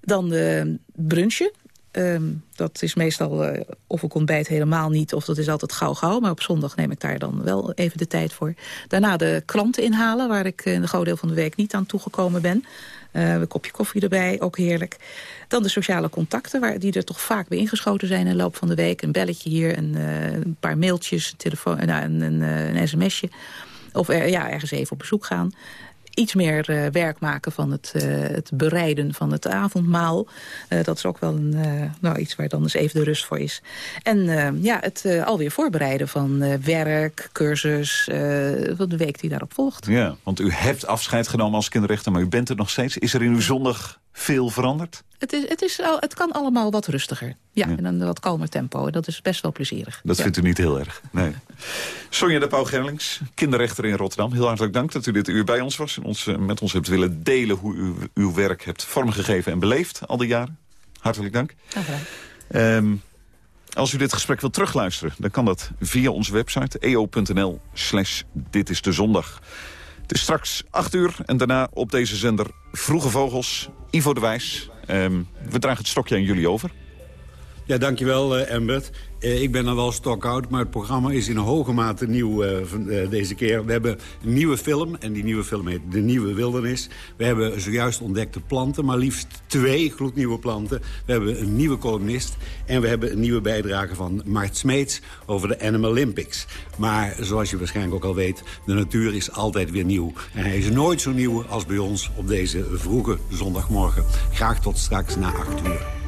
dan de brunchen. Ehm, dat is meestal of ik ontbijt helemaal niet... of dat is altijd gauw gauw. Maar op zondag neem ik daar dan wel even de tijd voor. Daarna de kranten inhalen... waar ik eh, een groot deel van de week niet aan toegekomen ben. Eh, een kopje koffie erbij, ook heerlijk. Dan de sociale contacten, waar, die er toch vaak bij ingeschoten zijn... in de loop van de week. Een belletje hier, een, eh, een paar mailtjes, een, telefoon, nou, een, een, eh, een sms'je. Of er, ja, ergens even op bezoek gaan iets meer eh, werk maken van het, eh, het bereiden van het avondmaal. Eh, dat is ook wel een, nou, iets waar dan eens even de rust voor is. En ja, het alweer voorbereiden van werk, cursus, van de week die daarop volgt.
Ja, want u hebt afscheid genomen als kinderrechter, maar u bent er nog steeds. Is er in uw zondag veel veranderd?
Het, is, het, is, al- het kan allemaal wat rustiger. Ja,
Ja.
in een wat kalmer tempo. En dat is best wel plezierig.
Dat
Ja.
vindt u niet heel erg. Nee. Sonja de Pauw Gerlings, kinderrechter in Rotterdam. Heel hartelijk dank dat u dit uur bij ons was. Ons, eh, met ons hebt willen delen hoe u uw werk hebt vormgegeven en beleefd al die jaren. Hartelijk dank. Ehm, als u dit gesprek wilt terugluisteren, dan kan dat via onze website eo.nl slash dit is de zondag. Het is straks 8 uur en daarna op deze zender Vroege Vogels, Ivo de Wijs. Ehm, we dragen het stokje aan jullie over.
Ja, dankjewel uh, Embert. Uh, ik ben dan wel stokoud, maar het programma is in hoge mate nieuw van, deze keer. We hebben een nieuwe film en die nieuwe film heet De Nieuwe Wildernis. We hebben zojuist ontdekte planten, maar liefst twee gloednieuwe planten. We hebben een nieuwe columnist en we hebben een nieuwe bijdrage van Mart Smeets over de Animal Olympics. Maar zoals je waarschijnlijk ook al weet, de natuur is altijd weer nieuw. En hij is nooit zo nieuw als bij ons op deze vroege zondagmorgen. Graag tot straks na acht uur.